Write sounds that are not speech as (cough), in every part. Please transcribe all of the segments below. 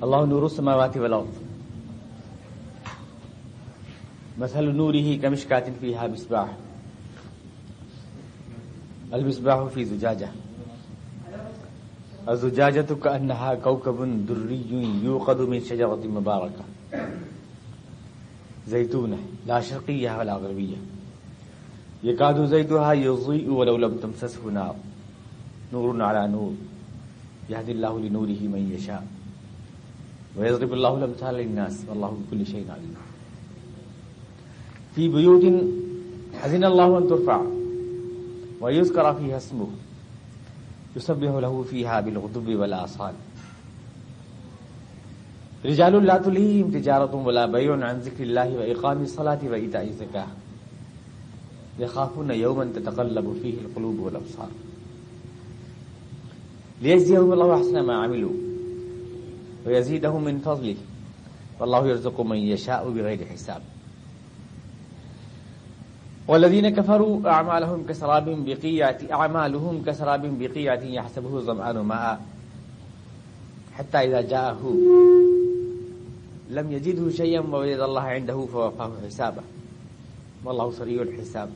اللہ نور السماوات والارض۔ مثل نوره كمشكاة فيها مصباح۔ المصباح في زجاجة۔ الزجاجة كأنها كوكب دري يوقد من شجرة مباركة۔ زيتونة، لا شرقية ولا غربية۔ يكاد زيتها يضيء ولو لم تمسسه نار۔ نور على نور۔ يهدي الله لنوره من يشاء۔ ويضرب الله الأمثال للناس والله بكل شيء عليم. في بيوت أذن الله أن ترفع ويذكر فيها اسمه يسبح له فيها بالغدب والآصال. رجال لا تلهيهم تجارة ولا بيع عن ذكر الله وإقام الصلاة وإيتاء الزكاة. يخافون يوما تتقلب فيه القلوب والأبصار. ليجزيهم الله أحسن ما عملوا. ويزيدهم من فضله والله يرزق من يشاء بغير حساب والذين كفروا أعمالهم كسراب بقيعة أعمالهم كسراب بقيعة يحسبه الظمآن ماء حتى إذا جاءه لم يجده شيئا ووجد الله عنده فوفاه حسابه والله سريع الحساب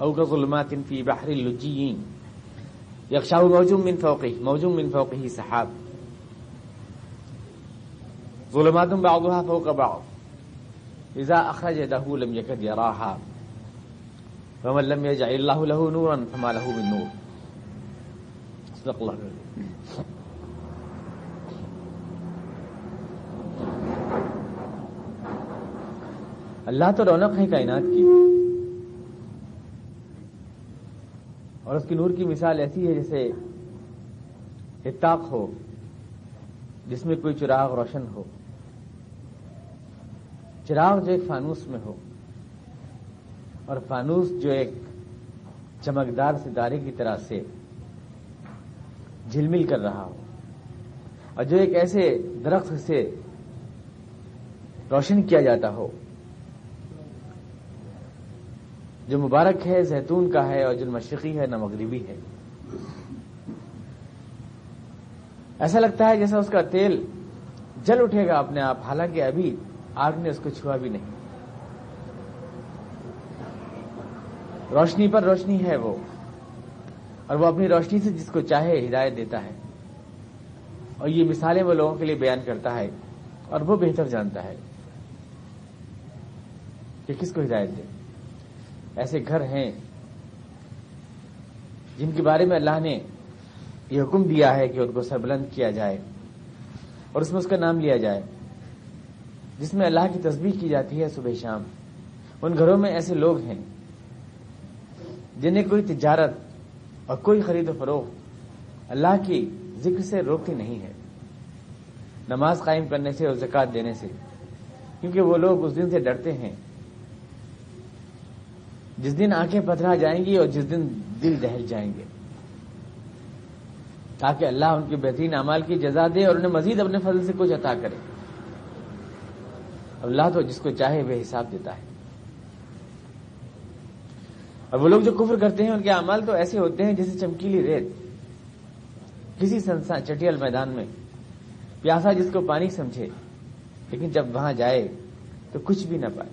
أو كظلمات في بحر اللجيين يغشاه موج من فوقه موج من فوقه سحاب ظلمات بعضها فوق بعض. إذا أخرج يده لم يكد يراها. فمن لم يجعل الله له نورا فما له من نور. صدق الله اللہ تو رونق ہے کائنات کی. اور اس کی نور کی مثال ایسی ہے جیسے اتاق ہو، جس میں کوئی چراغ روشن ہو. چراغ جو ایک فانوس میں ہو اور فانوس جو ایک چمکدار ستارے کی طرح سے جھلمل کر رہا ہو اور جو ایک ایسے درخت سے روشن کیا جاتا ہو جو مبارک ہے، زیتون کا ہے اور جو مشرقی ہے، نہ مغربی ہے۔ ایسا لگتا ہے جیسا اس کا تیل جل اٹھے گا اپنے آپ۔ حالانکہ ابھی آگ نے اس کو چھوا بھی نہیں۔ روشنی پر روشنی ہے وہ۔ اور وہ اپنی روشنی سے جس کو چاہے ہدایت دیتا ہے۔ اور یہ مثالیں وہ لوگوں کے لیے بیان کرتا ہے۔ اور وہ بہتر جانتا ہے کہ کس کو ہدایت دے۔ ایسے گھر ہیں جن کے بارے میں اللہ نے یہ حکم دیا ہے کہ ان کو سربلند کیا جائے اور اس میں اس کا نام لیا جائے۔ جس میں اللہ کی تصویر کی جاتی ہے صبح شام۔ ان گھروں میں ایسے لوگ ہیں جنہیں کوئی تجارت اور کوئی خرید و فروخت اللہ کی ذکر سے روکتی نہیں ہے۔ نماز قائم کرنے سے اور زکات دینے سے۔ کیونکہ وہ لوگ اس دن سے ڈرتے ہیں۔ جس دن آنکھیں پتھرا جائیں گی اور جس دن دل دہل جائیں گے۔ تاکہ اللہ ان کے بہترین اعمال کی جزا دے اور انہیں مزید اپنے فضل سے کچھ عطا کرے۔ اللہ تو جس کو چاہے وہ حساب دیتا ہے۔ اور وہ لوگ جو کفر کرتے ہیں، ان کے اعمال تو ایسے ہوتے ہیں جیسے چمکیلی ریت۔ کسی سنسا چٹیل میدان میں پیاسا جس کو پانی سمجھے، لیکن جب وہاں جائے تو کچھ بھی نہ پائے۔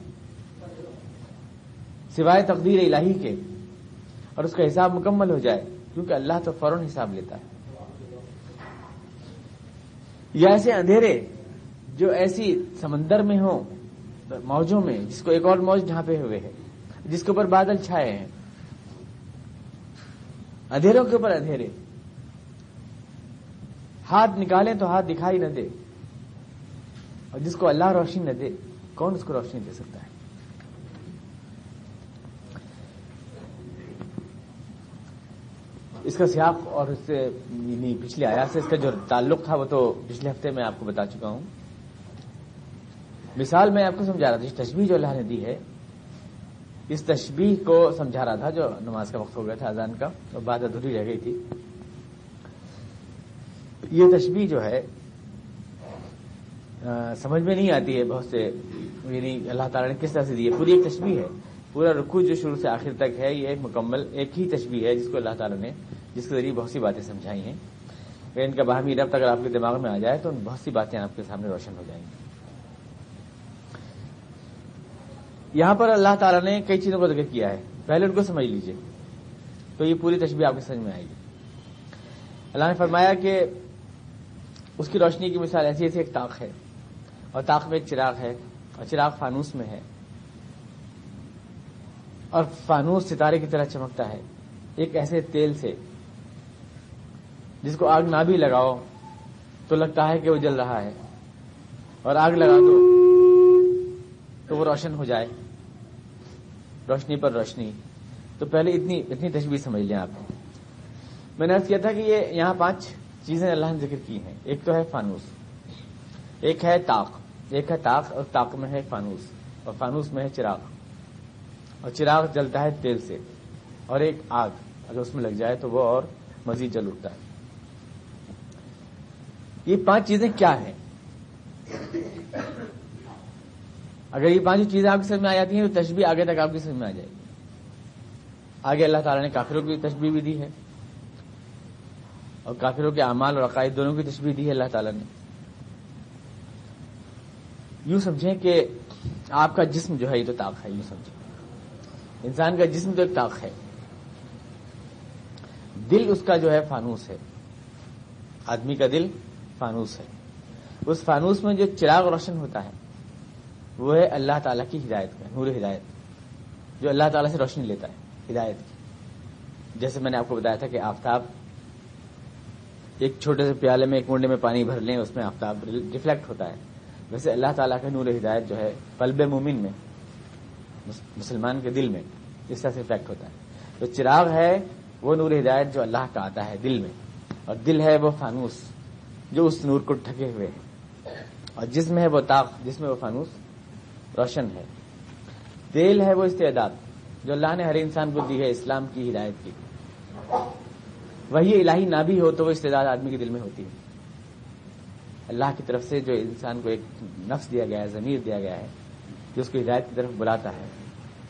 سوائے تقدیر الہی کے، اور اس کا حساب مکمل ہو جائے، کیونکہ اللہ تو فوراً حساب لیتا ہے۔ یا ایسے اندھیرے جو ایسی سمندر میں ہوں، موجوں میں، جس کو ایک اور موج ڈھانپے ہوئے ہے جس کے اوپر بادل چھائے ہیں، اندھیروں کے اوپر اندھیرے۔ ہاتھ نکالیں تو ہاتھ دکھائی نہ دے۔ اور جس کو اللہ روشنی نہ دے، کون اس کو روشنی دے سکتا ہے؟ اس کا سیاق اور اس سے یعنی پچھلے آیا سے اس کا جو تعلق تھا، وہ تو پچھلے ہفتے میں آپ کو بتا چکا ہوں۔ مثال میں آپ کو سمجھا رہا تھا تشبیح جو اللہ نے دی ہے، اس تشبیح کو سمجھا رہا تھا، جو نماز کا وقت ہو گیا تھا، اذان کا، اور بات ادھوری رہ گئی تھی۔ یہ تشبیح جو ہے سمجھ میں نہیں آتی ہے بہت سے یعنی اللہ تعالیٰ نے کس طرح سے دی ہے۔ پوری ایک تشبیح ہے۔ پورا رکو جو شروع سے آخر تک ہے، یہ ایک مکمل، ایک ہی تشبیح ہے، جس کو اللہ تعالیٰ نے، جس کے ذریعے بہت سی باتیں سمجھائی ہیں۔ ان کا باہمی ربط اگر آپ کے دماغ میں آ جائے، تو بہت سی باتیں آپ کے سامنے روشن ہو جائیں گی۔ یہاں پر اللہ تعالیٰ نے کئی چیزوں کا ذکر کیا ہے۔ پہلے ان کو سمجھ لیجیے۔ تو یہ پوری تشبیہ آپ کے سمجھ میں آئے گی۔ اللہ نے فرمایا کہ اس کی روشنی کی مثال ایسی ایسی ایک تاخ ہے۔ اور تاخ میں ایک چراغ ہے اور چراغ فانوس میں ہے۔ اور فانوس ستارے کی طرح چمکتا ہے۔ ایک ایسے تیل سے جس کو آگ نہ بھی لگاؤ تو لگتا ہے کہ وہ جل رہا ہے۔ اور آگ لگا دو تو وہ روشن ہو جائے۔ روشنی پر روشنی۔ تو پہلے اتنی اتنی تشبیح سمجھ لیں آپ۔ میں نے کیا تھا کہ یہ یہاں پانچ چیزیں اللہ نے ذکر کی ہیں۔ ایک تو ہے فانوس، ایک ہے تاق ایک ہے تاق اور تاق میں ہے فانوس، اور فانوس میں ہے چراغ۔ اور چراغ جلتا ہے تیل سے، اور ایک آگ اگر اس میں لگ جائے تو وہ اور مزید جل اٹھتا ہے۔ یہ پانچ چیزیں کیا ہیں؟ اگر یہ پانچ چیزیں آپ کی سمجھ میں آ جاتی ہیں تو تشبیح آگے تک آپ کی سمجھ میں آ جائے گی۔ آگے اللہ تعالیٰ نے کافروں کی تشبیح بھی دی ہے اور کافروں کے اعمال اور عقائد دونوں کی تشبیح دی ہے اللہ تعالیٰ نے۔ یوں سمجھیں کہ آپ کا جسم جو ہے یہ تو طاق ہے، یوں سمجھیں۔ انسان کا جسم تو ایک طاق ہے۔ دل اس کا جو ہے فانوس ہے۔ آدمی کا دل فانوس ہے۔ اس فانوس میں جو چراغ روشن ہوتا ہے وہ ہے اللہ تعالیٰ کی ہدایت کا نور ہدایت جو اللہ تعالیٰ سے روشنی لیتا ہے، ہدایت کی۔ جیسے میں نے آپ کو بتایا تھا کہ آفتاب، ایک چھوٹے سے پیالے میں، ایک منڈے میں پانی بھر لیں، اس میں آفتاب ریفلیکٹ ہوتا ہے۔ ویسے اللہ تعالیٰ کا نور ہدایت جو ہے قلب مومن میں مسلمان کے دل میں اس طرح سے افیکٹ ہوتا ہے۔ تو چراغ ہے، وہ نور ہدایت جو اللہ کا آتا ہے دل میں، اور دل ہے وہ فانوس، جو اس نور کو ٹھکے ہوئے ہے اور جس میں ہے وہ طاق جس میں وہ فانوس روشن ہے۔ تیل ہے وہ استعداد، جو اللہ نے ہر انسان کو دی ہے اسلام کی ہدایت کی۔ وہی الہی نہ بھی ہو تو وہ استعداد آدمی کے دل میں ہوتی ہے۔ اللہ کی طرف سے جو انسان کو ایک نفس دیا گیا ہے، ضمیر دیا گیا ہے، جو اس کو ہدایت کی طرف بلاتا ہے،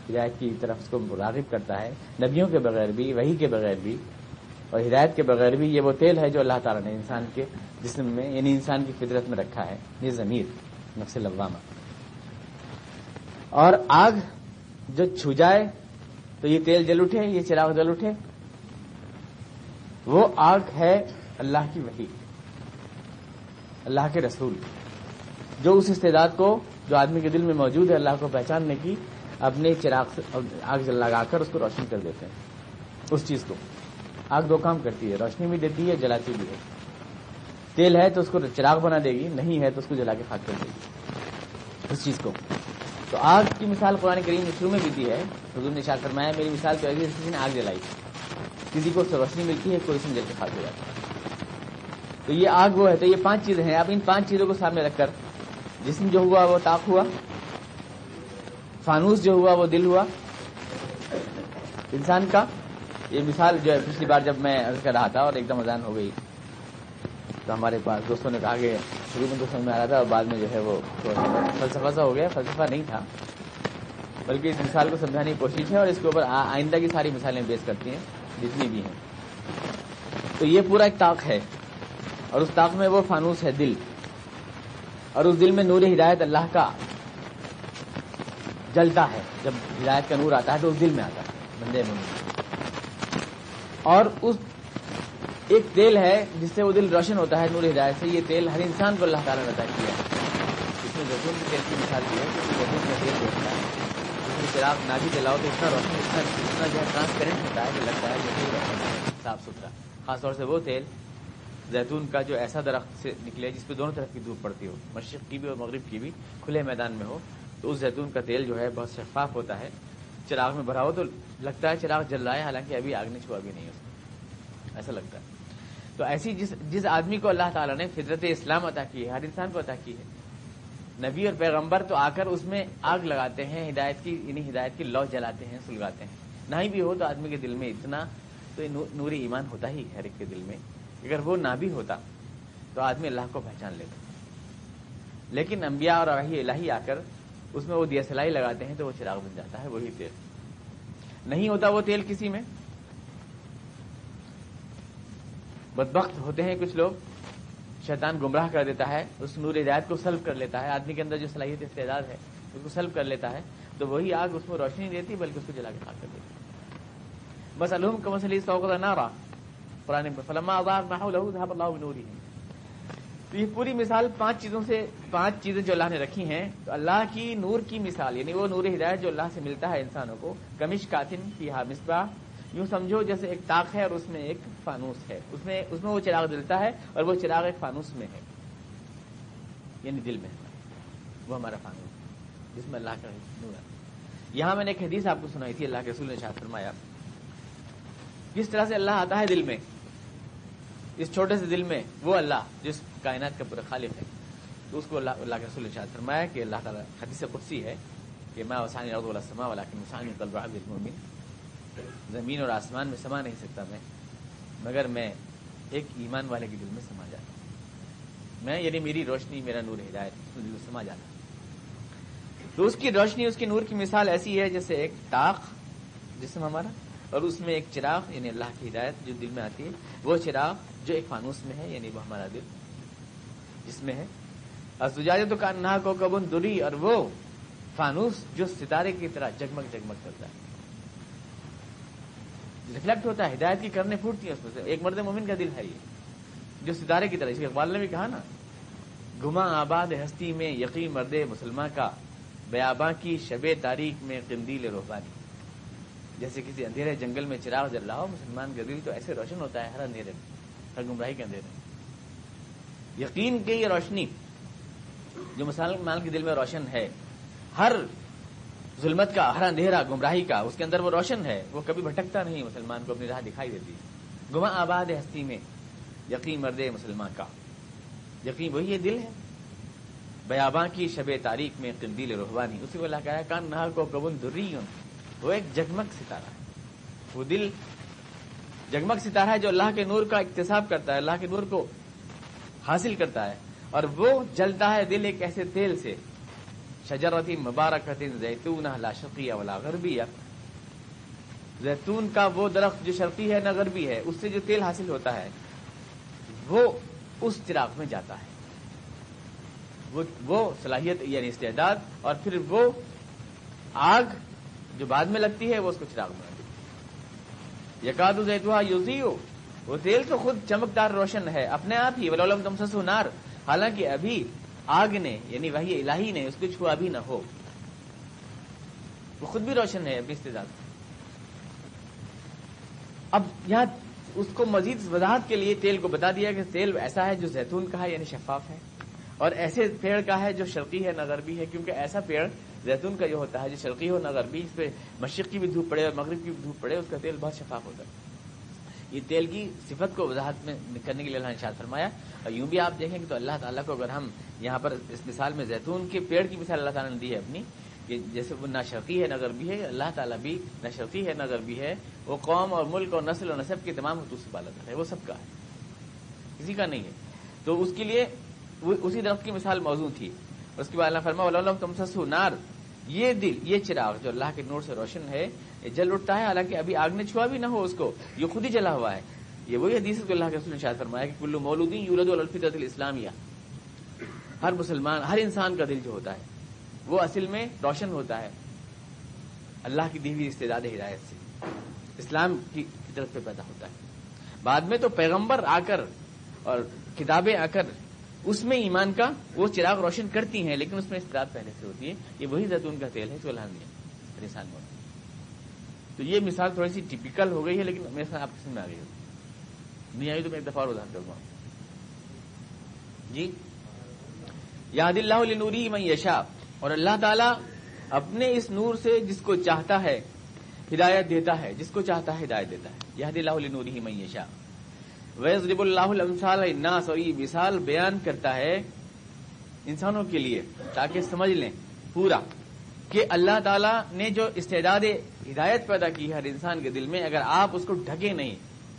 ہدایت کی طرف اس کو راغب کرتا ہے، نبیوں کے بغیر بھی وہی کے بغیر بھی، اور ہدایت کے بغیر بھی یہ وہ تیل ہے جو اللہ تعالیٰ نے انسان کے جسم میں یعنی انسان کی فطرت میں رکھا ہے، یہ ضمیر، نفس لوامہ۔ اور آگ جو چھو جائے تو یہ تیل جل اٹھے، یہ چراغ جل اٹھے۔ وہ آگ ہے اللہ کی وحی، اللہ کے رسول۔ جو اس استعداد کو، جو آدمی کے دل میں موجود ہے، اللہ کو پہچاننے کی اپنے چراغ سے، آگ لگا کر اس کو روشن کر دیتے ہیں۔ اس چیز کو۔ آگ دو کام کرتی ہے، روشنی بھی دیتی ہے، جلاتی بھی ہے۔ تیل ہے تو اس کو چراغ بنا دے گی، نہیں ہے تو اس کو جلا کے خاک کر دے گی۔ اس چیز کو۔ تو آگ کی مثال قرآن کریم شروع میں بھی دی ہے۔ حضور نے شاہ فرمایا، میری مثال تو ایسی کسی نے آگ جلائی کسی کو روشنی ملتی ہے، کوئی سمجھ کے خاک ہو جاتا ہے۔ تو یہ آگ وہ ہے، تو یہ پانچ چیزیں ہیں۔ آپ ان پانچ چیزوں کو سامنے رکھ کر جسم جو ہوا وہ تاک ہوا، فانوس جو ہوا وہ دل ہوا۔ انسان کا، یہ مثال جو ہے، پچھلی بار جب میں عرض کر رہا تھا اور ایک دم اذان ہو گئی۔ تو ہمارے پاس دوستوں نے کہا کہ شروع میں تو سمجھ میں آ رہا تھا اور بعد میں جو ہے وہ فلسفہ سا ہو گیا، فلسفہ نہیں تھا۔ بلکہ اس مثال کو سمجھانے کی کوشش ہے اور اس کے اوپر آئندہ کی ساری مثالیں بیس کرتی ہیں، جتنی بھی ہیں۔ تو یہ پورا ایک طاق ہے اور اس طاق میں وہ فانوس ہے، دل۔ اور اس دل میں نور ہدایت اللہ کا جلتا ہے۔ جب ہدایت کا نور آتا ہے تو اس دل میں آتا ہے، بندے میں اور اس ایک تیل ہے جس سے وہ دل روشن ہوتا ہے، نور ہدایت سے۔ یہ تیل ہر انسان کو اللہ تعالیٰ نے عطا کیا ہے۔ اس میں زیتون کی تیل کی مثال کی ہے؟ کہ زیتون کا تیل ہوتا ہے۔ اس میں چراغ نہ بھی جلاؤ تو اتنا روشن، اتنا اتنا جو ہے ٹرانسپیرنٹ ہوتا ہے کہ لگتا ہے کہ صاف ستھرا۔ خاص طور سے وہ تیل زیتون کا جو ایسا درخت سے نکلے جس پہ دونوں طرف کی دھوپ پڑتی ہو، مشرق کی بھی اور مغرب کی بھی، کھلے میدان میں ہو، تو اس زیتون کا تیل جو ہے بہت شفاف ہوتا ہے۔ چراغ میں بھرا ہو تو لگتا ہے چراغ جل رہا ہے، حالانکہ ابھی آگ نے چھوا بھی نہیں اس ایسا لگتا ہے۔ تو ایسی جس جس آدمی کو اللہ تعالیٰ نے فطرت اسلام عطا کی ہے، ہر انسان کو عطا کی ہے۔ نبی اور پیغمبر تو آ کر اس میں آگ لگاتے ہیں، ہدایت کی یعنی ہدایت کی لو جلاتے ہیں، سلگاتے ہیں۔ نہ ہی بھی ہو تو آدمی کے دل میں اتنا تو نوری ایمان ہوتا ہی ہر ایک کے دل میں۔ اگر وہ نہ بھی ہوتا تو آدمی اللہ کو پہچان لیتا۔ لیکن انبیاء اور وحی الہی آ کر اس میں وہ دیا سلائی لگاتے ہیں تو وہ چراغ بن جاتا ہے، وہی تیل۔ نہیں ہوتا وہ تیل کسی میں؟ بدبخت ہوتے ہیں کچھ لوگ، شیطان گمراہ کر دیتا ہے، اس نور ہدایت کو سلب کر لیتا ہے۔ آدمی کے اندر جو صلاحیت استعداد ہے، اس کو سلب کر لیتا ہے۔ تو وہی آگ اس کو روشنی دیتی، بلکہ اس کو جلا کے خاک کر دیتی۔ بس الحم کا مسئلہ نہ رہا پرانے فلما آزاد نہ اللہ نوری تو یہ پوری مثال پانچ چیزوں سے، پانچ چیزیں جو اللہ نے رکھی ہیں۔ تو اللہ کی نور کی مثال یعنی وہ نور ہدایت جو اللہ سے ملتا ہے انسانوں کو کمش کاتن کی ہا مصباح۔ یوں سمجھو جیسے ایک تاخ ہے اور اس میں ایک فانوس ہے۔ اس میں اس میں وہ چراغ جلتا ہے اور وہ چراغ ایک فانوس میں ہے۔ یعنی دل میں۔ وہ ہمارا فانوس جس میں اللہ کا نور ہے۔ یہاں میں نے ایک حدیث آپ کو سنائی تھی، اللہ کے رسول نے شاہ فرمایا۔ کس طرح سے اللہ آتا ہے دل میں، اس چھوٹے سے دل میں وہ اللہ جس کائنات کا پورا خالق ہے۔ تو اس کو اللہ اللہ کے رسول نے شاہ فرمایا کہ اللہ تعالیٰ حدیث قدسی ہے کہ میں وسانی رضو اللہ سما والا کہ مسانی طلبہ بالمؤمن زمین اور آسمان میں سما نہیں سکتا میں، مگر میں ایک ایمان والے کے دل میں سما جاتا میں یعنی میری روشنی، میرا نور ہدایت دل سما جاتا تو اس کی روشنی، اس کی نور کی مثال ایسی ہے جیسے ایک ٹاک جسم ہمارا، اور اس میں ایک چراغ یعنی اللہ کی ہدایت جو دل میں آتی ہے۔ وہ چراغ جو ایک فانوس میں ہے یعنی وہ ہمارا دل، جس میں ہے۔ اور تو کان کو کبن دری اور وہ فانوس جو ستارے کی طرح جگمگ جگمگ کرتا ہے۔ ریفلیکٹ ہوتا ہے، ہدایت کی کرنے پھوٹتی ہیں اس میں سے۔ ایک مرد مومن کا دل ہے یہ، جو ستارے کی طرح، اس کے اقبال نے بھی کہا نا، گما آباد ہستی میں یقین مرد مسلمان کا، بیاباں کی شب تاریخ میں قندیل روحانی۔ جیسے کسی اندھیرے جنگل میں چراغ جل رہا ہو، مسلمان کا دل تو ایسے روشن ہوتا ہے، ہر اندھیرے میں، ہر گمراہی کے اندھیرے میں۔ یقین کی یہ روشنی، جو مسلمان کے دل میں روشن ہے، ہر ظلمت کا ہر اندھیرا، گمراہی کا، اس کے اندر وہ روشن ہے، وہ کبھی بھٹکتا نہیں، مسلمان کو اپنی راہ دکھائی دیتی۔ گما آباد ہستی میں، یقین مرد مسلمان کا۔ یقین وہی یہ دل ہے۔ بیاباں کی شب تاریخ میں قندیل روحانی۔ اسی کو اللہ کہا کان نہ کو کبن دری وہ ایک جگمگ ستارہ ہے۔ وہ دل جگمگ ستارہ ہے جو اللہ کے نور کا اقتصاب کرتا ہے، اللہ کے نور کو حاصل کرتا ہے۔ اور وہ جلتا ہے دل ایک ایسے تیل سے شجرتی مبارک زیتون لا شقیہ ولا غربیہ۔ زیتون کا وہ درخت جو شرقی ہے نہ غربی ہے، اس سے جو تیل حاصل ہوتا ہے، وہ اس چراغ میں جاتا ہے۔ وہ صلاحیت یعنی استعداد اور پھر وہ آگ جو بعد میں لگتی ہے، وہ اس کو چراغ میں یقاد زیتوا یوزی وہ تیل تو خود چمکدار روشن ہے، اپنے آپ ہی، ولولم تم سسو نار۔ حالانکہ ابھی آگ نے یعنی وہی الہی نے، اس کو چھوا بھی نہ ہو۔ وہ خود بھی روشن ہے اپنی استداد اب یہاں اس کو مزید وضاحت کے لیے تیل کو بتا دیا کہ تیل ایسا ہے جو زیتون کا ہے یعنی شفاف ہے، اور ایسے پیڑ کا ہے جو شرقی ہے، نہ غربی ہے، کیونکہ ایسا پیڑ زیتون کا جو ہوتا ہے، جو شرقی ہو، نہ غربی، اس پہ مشرق کی بھی دھوپ پڑے اور مغرب کی بھی دھوپ پڑے، اس کا تیل بہت شفاف ہوتا ہے۔ یہ تیل کی صفت کو وضاحت میں کرنے کے لیے اللہ نے شاد فرمایا۔ اور یوں بھی آپ دیکھیں کہ تو اللہ تعالیٰ کو اگر ہم یہاں پر اس مثال میں زیتون کے پیڑ کی مثال اللہ تعالیٰ نے دی ہے اپنی، کہ جیسے وہ نہ شرقی ہے نہ غربی ہے، اللہ تعالیٰ بھی نہ شرقی ہے نہ غربی ہے، وہ قوم اور ملک اور نسل اور نصب کے تمام حقوق سے بالت ہے وہ سب کا ہے۔ کسی کا نہیں ہے۔ تو اس کے لیے اسی درخت کی مثال موضوع تھی۔ اس کے بعد اللہ فرما تم سسو نار، یہ دل، یہ چراغ جو اللہ کے نور سے روشن ہے جل اٹھتا ہے، حالانکہ ابھی آگ نے چھوا بھی نہ ہو اس کو، یہ خود ہی جلا ہوا ہے۔ یہ وہی حدیث کو اللہ کے رسول نے شاید فرمایا کہ کلو مولودی یورد الفطرت الاسلامیہ۔ ہر مسلمان، ہر انسان کا دل جو ہوتا ہے، وہ اصل میں روشن ہوتا ہے۔ اللہ کی دیوی استعداد ہدایت سے۔ اسلام کی طرف سے پیدا ہوتا ہے۔ بعد میں تو پیغمبر آ کر اور کتابیں آ کر اس میں ایمان کا وہ چراغ روشن کرتی ہیں، لیکن اس میں استعداد پہلے سے ہوتی ہے۔ یہ وہی زیتون کا تیل ہے جو اللہ نے انسان کو تو یہ مثال تھوڑی سی ٹپیکل ہو گئی ہے، لیکن میرے ساتھ آپ کی میں آ گئی نہیں آئی تو میں ایک دفعہ اور ادھر کروں گا جی؟ یاد اللہ نوری میں یشا اور اللہ تعالیٰ اپنے اس نور سے جس کو چاہتا ہے، ہدایت دیتا ہے، جس کو چاہتا ہے، ہدایت دیتا ہے۔ یاد اللہ نوری میں یشا ویز اللہ المسال الناس اور یہ مثال بیان کرتا ہے انسانوں کے لیے، تاکہ سمجھ لیں پورا۔ کہ اللہ تعالیٰ نے جو استعداد ہدایت پیدا کی ہر انسان کے دل میں، اگر آپ اس کو ڈھکے نہیں،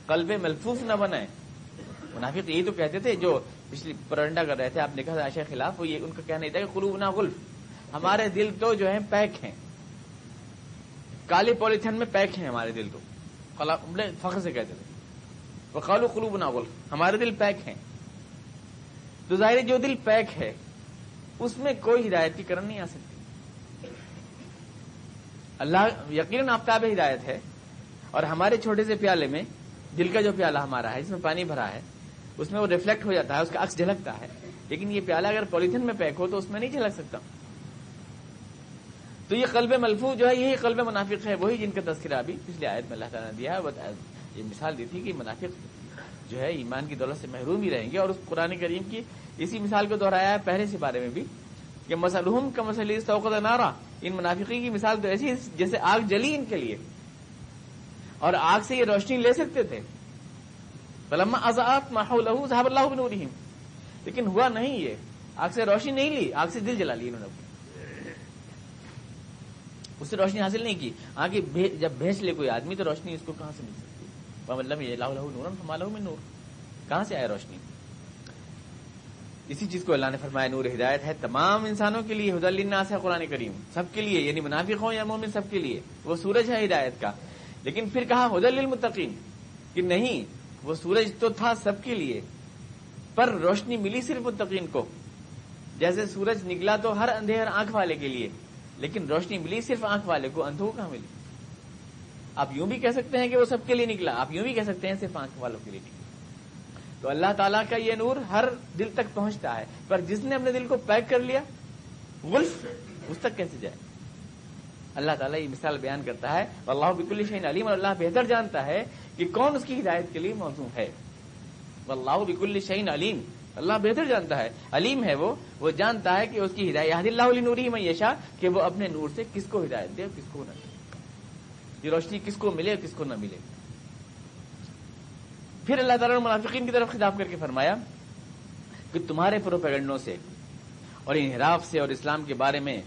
قلب ملفوف نہ بنائے منافق یہی تو کہتے تھے، جو پچھلی پرنڈا کر رہے تھے، آپ نے کہا عائشہ خلاف، وہ یہ ان کا کہنا نہیں تھا کہ قلوب نہ غلف۔ ہمارے دل تو جو ہے پیک ہیں۔ کالی پولیتھین میں پیک ہیں ہمارے دل تو۔ فخر سے کہتے تھے۔ وہ قالو قلوب ناول ہمارے دل پیک ہیں۔ تو ظاہر جو دل پیک ہے، اس میں کوئی ہدایت کی کرن نہیں آ سکتی۔ اللہ یقیناً آفتاب ہدایت ہے اور ہمارے چھوٹے سے پیالے میں دل کا جو پیالہ ہمارا ہے، جس میں پانی بھرا ہے، اس میں وہ ریفلیکٹ ہو جاتا ہے، اس کا عکس جھلکتا ہے۔ لیکن یہ پیالہ اگر پولیتھین میں پیک ہو تو اس میں نہیں جھلک سکتا۔ تو یہ قلب ملفو جو ہے، یہی قلب منافق ہے، وہی جن کا تذکرہ ابھی پچھلے آیت میں اللہ تعالیٰ نے دیا ہے۔ یہ مثال دی تھی کہ منافق جو ہے، ایمان کی دولت سے محروم ہی رہیں گے اور اس قرآن کریم کی اسی مثال کو دہرایا ہے پہلے سے بارے میں بھی۔ کہ مسلحم کا مسئلہ توقع نارا۔ ان منافقی کی مثال تو ایسی جیسے آگ جلی ان کے لیے۔ اور آگ سے یہ روشنی لے سکتے تھے۔ بلما آزاد ماحول صاحب اللہ بن لیکن ہوا نہیں یہ۔ آگ سے روشنی نہیں لی، آگ سے دل جلا لی انہوں نے۔ اس سے روشنی حاصل نہیں کی۔ آگے جب بھیج لے کوئی آدمی تو روشنی اس کو کہاں سے مل سکتی؟ مطلب یہ لاہ نور نور۔ کہاں سے آیا روشنی؟ اسی چیز کو اللہ نے فرمایا، نور ہدایت ہے تمام انسانوں کے لیے حد الناس ہے قرآن کریم۔ سب کے لیے یعنی منافق ہوں یا مومن، سب کے لیے۔ وہ سورج ہے ہدایت کا۔ لیکن پھر کہا حد المتقین کہ نہیں، وہ سورج تو تھا سب کے لیے، پر روشنی ملی صرف متقین کو۔ جیسے سورج نکلا تو ہر اندھیر آنکھ والے کے لیے، لیکن روشنی ملی صرف آنکھ والے کو، اندھوں کہاں ملی۔ آپ یوں بھی کہہ سکتے ہیں کہ وہ سب کے لیے نکلا، آپ یوں بھی کہہ سکتے ہیں صرف آنکھ والوں کے لیے نکلا۔ تو اللہ تعالیٰ کا یہ نور ہر دل تک پہنچتا ہے۔ پر جس نے اپنے دل کو پیک کر لیا، غلف اس تک کیسے جائے؟ اللہ تعالیٰ یہ مثال بیان کرتا ہے۔ اللہ بکل شہین علیم، اور اللہ بہتر جانتا ہے کہ کون اس کی ہدایت کے لیے موضوع ہے۔ اللہ بکل شہین علیم، اللہ بہتر جانتا ہے۔ علیم ہے وہ وہ جانتا ہے کہ اس کی ہدایت اللہ علی نوری میں یشا کہ وہ اپنے نور سے کس کو ہدایت دے اور کس کو نہ دے۔ یہ روشنی کس کو ملے اور کس کو نہ ملے۔ پھر اللہ تعالیٰ نے منافقین کی طرف خطاب کر کے فرمایا کہ تمہارے پروپیگنڈوں سے اور انحراف سے اور اسلام کے بارے میں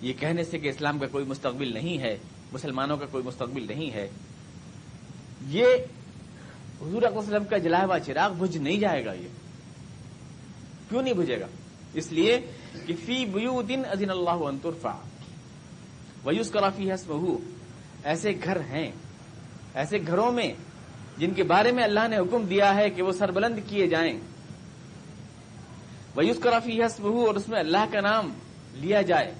یہ کہنے سے کہ اسلام کا کوئی مستقبل نہیں ہے، مسلمانوں کا کوئی مستقبل نہیں ہے، یہ حضور وسلم کا جلا ہوا چراغ بجھ نہیں جائے گا یہ۔ کیوں نہیں بجھے گا؟ اس لیے کہ فی بیو دن ازین اللہ انترفا ویوس کرافی حسم ایسے گھر ہیں، ایسے گھروں میں جن کے بارے میں اللہ نے حکم دیا ہے کہ وہ سربلند کیے جائیں۔ ویوس کرافی حسب اور اس میں اللہ کا نام لیا جائے۔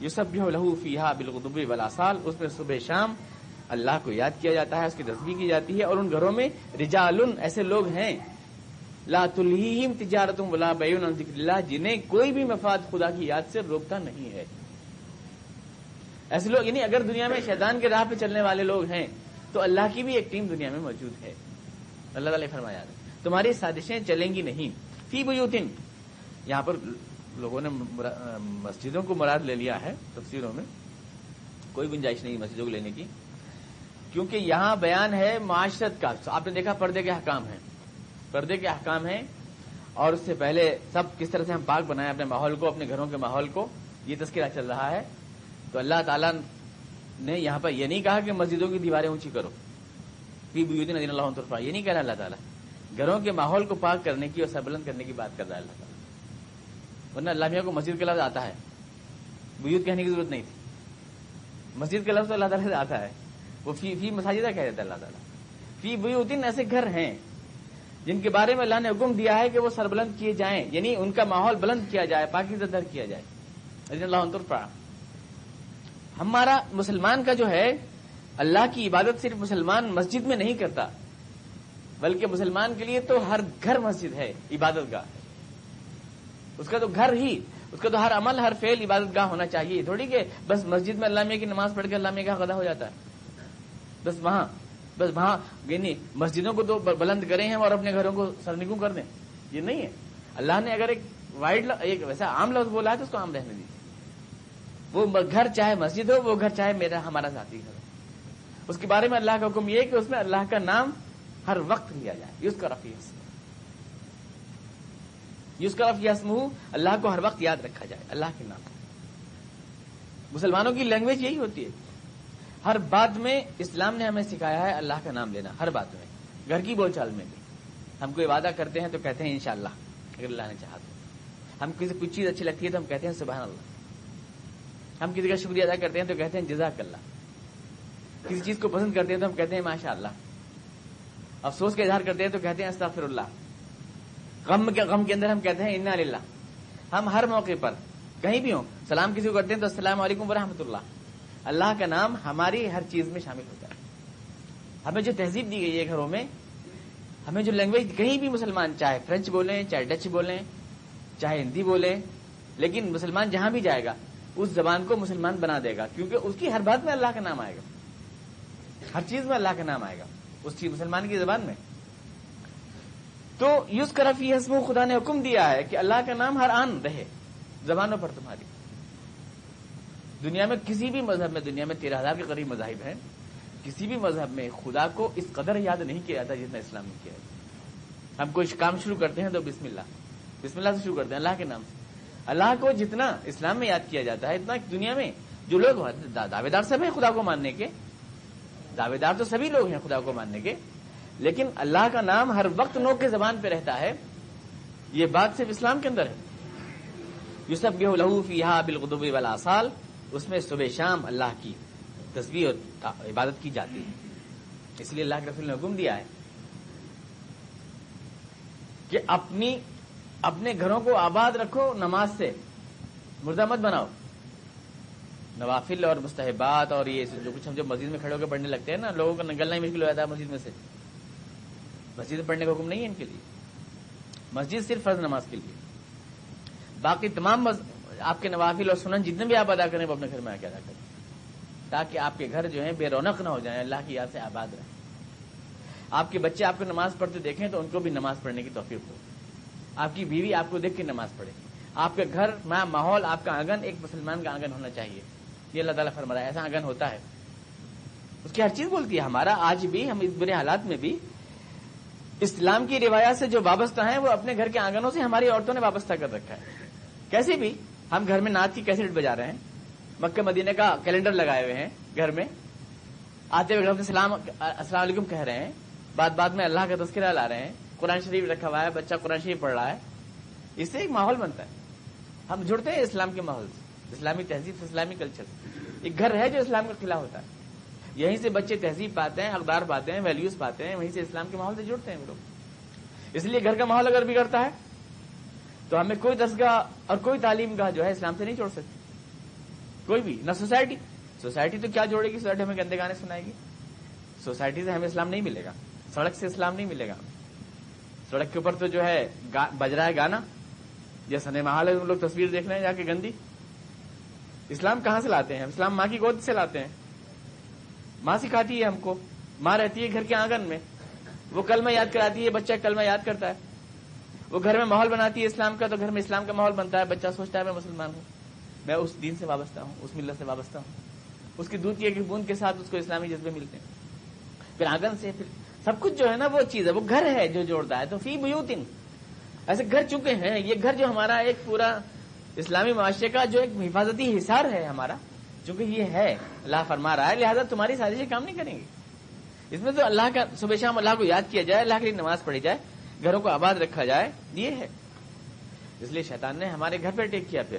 یہ بھی لہو فیحا بالغدبی ولا سال اس میں صبح شام اللہ کو یاد کیا جاتا ہے، اس کی تصویر کی جاتی ہے، اور ان گھروں میں رجال، ایسے لوگ ہیں۔ لا تلہیم تجارتوں ولا بیون ذکر اللہ جنہیں کوئی بھی مفاد خدا کی یاد سے روکتا نہیں ہے۔ ایسے لوگ یعنی اگر دنیا میں شیطان کے راہ پہ چلنے والے لوگ ہیں تو اللہ کی بھی ایک ٹیم دنیا میں موجود ہے۔ اللہ تعالی فرمایا تمہاری سازشیں چلیں گی نہیں۔ فی بیوتن۔ یہاں پر لوگوں نے مسجدوں کو مراد لے لیا ہے تفسیروں میں۔ کوئی گنجائش نہیں مسجدوں کو لینے کی۔ کیونکہ یہاں بیان ہے معاشرت کا۔ آپ نے دیکھا پردے کے حکام ہیں۔ پردے کے احکام ہیں۔ اور اس سے پہلے سب کس طرح سے ہم پاک بنائیں اپنے ماحول کو، اپنے گھروں کے ماحول کو، یہ تذکرہ چل رہا ہے۔ تو اللہ تعالیٰ نے یہاں پر یہ نہیں کہا کہ مسجدوں کی دیواریں اونچی کرو۔ پی ندین اللہ طرف یہ نہیں کہہ رہا اللہ تعالیٰ۔ گھروں کے ماحول کو پاک کرنے کی اور سربلند کرنے کی بات کر رہا ہے اللہ تعالیٰ۔ ورنہ اللہ میاں کو مسجد کا لفظ آتا ہے۔ بیوت کہنے کی ضرورت نہیں تھی۔ مسجد کا لفظ اللہ تعالیٰ سے آتا ہے۔ وہ فی فی مساجدہ کہہ دیتا ہے اللہ تعالیٰ۔ فی بیوتن ایسے گھر ہیں جن کے بارے میں اللہ نے حکم دیا ہے کہ وہ سربلند کیے جائیں یعنی ان کا ماحول بلند کیا جائے پاکی در کیا جائے۔ اللہ ہمارا مسلمان کا جو ہے، اللہ کی عبادت صرف مسلمان مسجد میں نہیں کرتا، بلکہ مسلمان کے لیے تو ہر گھر مسجد ہے عبادت گاہ۔ اس کا تو گھر ہی، اس کا تو ہر عمل، ہر فیل عبادت گاہ ہونا چاہیے۔ تھوڑی کہ بس مسجد میں اللہ کی نماز پڑھ کے اللہ کا غدا ہو جاتا ہے۔ بس وہاں بس وہاں یعنی مسجدوں کو تو بلند کریں ہیں اور اپنے گھروں کو سرنگوں کر دیں۔ یہ نہیں ہے۔ اللہ نے اگر ایک وائڈ ایک ویسا عام لفظ بولا ہے تو اس کو عام رہنے دیجیے وہ گھر چاہے مسجد ہو، وہ گھر چاہے میرا، ہمارا ذاتی گھر ہو۔ اس کے بارے میں اللہ کا حکم یہ کہ اس میں اللہ کا نام ہر وقت لیا جائے۔ یوز کا رفیع یوز کا رفیع اللہ کو ہر وقت یاد رکھا جائے، اللہ کے نام۔ مسلمانوں کی لینگویج یہی ہوتی ہے۔ ہر بات میں اسلام نے ہمیں سکھایا ہے، اللہ کا نام لینا، ہر بات میں۔ گھر کی بول چال میں بھی۔ ہم کوئی وعدہ کرتے ہیں تو کہتے ہیں انشاءاللہ، اگر اللہ نے چاہا تو۔ ہم کسی کچھ چیز اچھی لگتی ہے تو ہم کہتے ہیں سبحان اللہ۔ ہم کسی کا شکریہ ادا کرتے ہیں تو کہتے ہیں جزاک اللہ۔ کسی چیز کو پسند کرتے ہیں تو ہم کہتے ہیں ماشاء اللہ افسوس کا اظہار کرتے ہیں تو کہتے ہیں استغفر اللہ غم کے غم کے اندر ہم کہتے ہیں انا للہ۔ ہم ہر موقع پر کہیں بھی ہوں، سلام کسی کو کرتے ہیں تو السلام علیکم ورحمۃ اللہ اللہ کا نام ہماری ہر چیز میں شامل ہوتا ہے۔ ہمیں جو تہذیب دی گئی ہے گھروں میں، ہمیں جو لینگویج کہیں بھی مسلمان، چاہے فرینچ بولیں، چاہے ڈچ بولیں، چاہے ہندی بولیں، لیکن مسلمان جہاں بھی جائے گا اس زبان کو مسلمان بنا دے گا، کیونکہ اس کی ہر بات میں اللہ کا نام آئے گا۔ ہر چیز میں اللہ کا نام آئے گا، اس چیز مسلمان کی زبان میں۔ تو یوز کرفی حسب خدا نے حکم دیا ہے کہ اللہ کا نام ہر آن رہے، زبانوں پر تمہاری۔ دنیا میں کسی بھی مذہب میں، دنیا میں تیرہ ہزار کے قریب مذاہب ہیں، کسی بھی مذہب میں خدا کو اس قدر یاد نہیں کیا جاتا جتنا اسلام نے کیا ہے۔ ہم کوئی کام شروع کرتے ہیں تو بسم اللہ بسم اللہ سے شروع کرتے ہیں، اللہ کے نام سے۔ اللہ کو جتنا اسلام میں یاد کیا جاتا ہے، اتنا دنیا میں جو لوگ دعوے دار سب ہیں خدا کو ماننے کے۔ دعوے دار تو سبھی لوگ ہیں خدا کو ماننے کے۔ لیکن اللہ کا نام ہر وقت لوگ کے زبان پہ رہتا ہے۔ یہ بات صرف اسلام کے اندر ہے۔ یوسف گہ لہو فی بالقدب والا سال اس میں صبح شام اللہ کی تصویر اور عبادت کی جاتی ہے۔ اس لیے اللہ کے رسول نے حکم دیا ہے کہ اپنی اپنے گھروں کو آباد رکھو نماز سے۔ مردہ مت بناؤ۔ نوافل اور مستحبات اور یہ جو کچھ ہم جو مسجد میں کھڑے ہو کے پڑھنے لگتے ہیں نا، لوگوں کا نگلنا ہی مشکل ہو جاتا ہے مسجد میں سے۔ مسجد میں پڑھنے کا حکم نہیں ہے ان کے لیے۔ مسجد صرف فرض نماز کے لیے۔ باقی تمام آپ کے نوافل اور سنن جتنے بھی آپ ادا کریں، وہ اپنے گھر میں آ کے ادا کریں۔ تاکہ آپ کے گھر جو ہیں بے رونق نہ ہو جائیں، اللہ کی یاد سے آباد رہیں۔ آپ کے بچے آپ کو نماز پڑھتے دیکھیں تو ان کو بھی نماز پڑھنے کی توفیق ہو۔ آپ کی بیوی آپ کو دیکھ کے نماز پڑھے۔ آپ کے گھر میں ماحول، آپ کا آنگن، ایک مسلمان کا آنگن ہونا چاہیے۔ یہ اللہ تعالیٰ فرما ہے، ایسا آنگن ہوتا ہے۔ اس کی ہر چیز بولتی ہے۔ ہمارا آج بھی، ہم اس برے حالات میں بھی، اسلام کی روایات سے جو وابستہ ہیں، وہ اپنے گھر کے آنگنوں سے ہماری عورتوں نے وابستہ کر رکھا ہے۔ کیسے بھی، ہم گھر میں نعت کی کیسٹ بجا رہے ہیں۔ مکہ مدینے کا کیلنڈر لگائے ہوئے ہیں گھر میں۔ آتے ہوئے السلام السلام علیکم کہہ رہے ہیں۔ بات بات میں اللہ کا تذکرہ لا رہے ہیں۔ قرآن شریف رکھا ہوا ہے، بچہ قرآن شریف پڑھ رہا ہے۔ اس سے ایک ماحول بنتا ہے۔ ہم جڑتے ہیں اسلام کے ماحول سے۔ اسلامی تہذیب سے، اسلامی کلچر سے۔ ایک گھر ہے جو اسلام کا قلعہ ہوتا ہے۔ یہیں سے بچے تہذیب پاتے ہیں اقدار پاتے ہیں ویلیوز پاتے ہیں، وہیں سے اسلام کے ماحول سے جڑتے ہیں وہ لوگ۔ اس لیے گھر کا ماحول اگر بگڑتا ہے، تو ہمیں کوئی دسگاہ اور کوئی تعلیم گاہ جو ہے اسلام سے نہیں جوڑ سکتی۔ کوئی بھی، نہ سوسائٹی۔ سوسائٹی تو کیا جوڑے گی؟ سوسائٹی ہمیں گندے گانے سنائے گی۔ سوسائٹی سے ہمیں اسلام نہیں ملے گا۔ سڑک سے اسلام نہیں ملے گا۔ سڑک کے اوپر تو جو ہے بج رہا ہے گانا یا سنے محال ہے لوگ تصویر دیکھ رہے ہیں جا کے گندی۔ اسلام کہاں سے لاتے ہیں؟ اسلام ماں کی گود سے لاتے ہیں۔ ماں سکھاتی ہے ہم کو۔ ماں رہتی ہے گھر کے آنگن میں۔ وہ کل میں یاد کراتی ہے، بچہ کل میں یاد کرتا ہے۔ وہ گھر میں ماحول بناتی ہے اسلام کا تو گھر میں اسلام کا ماحول بنتا ہے۔ بچہ سوچتا ہے میں مسلمان ہوں۔ میں اس دین سے وابستہ ہوں، اس ملت سے وابستہ ہوں۔ اس کی دودھ کی ایک بوند کے ساتھ اس کو اسلامی جذبے ملتے ہیں۔ پھر آنگن سے، پھر سب کچھ جو ہے نا وہ چیز ہے، وہ گھر ہے جو جوڑتا ہے۔ تو فی بیوتن۔ ایسے گھر چکے ہیں، یہ گھر جو ہمارا ایک پورا اسلامی معاشرے کا جو ایک حفاظتی حصار ہے ہمارا، چونکہ یہ ہے۔ اللہ فرما رہا ہے، لہٰذا تمہاری سازشیں کام نہیں کریں گی اس میں تو اللہ کا، صبح شام اللہ کو یاد کیا جائے، اللہ کے لیے نماز پڑھی جائے، گھروں کو آباد رکھا جائے، یہ ہے۔ اس لیے شیطان نے ہمارے گھر پہ ٹیک کیا۔ پھر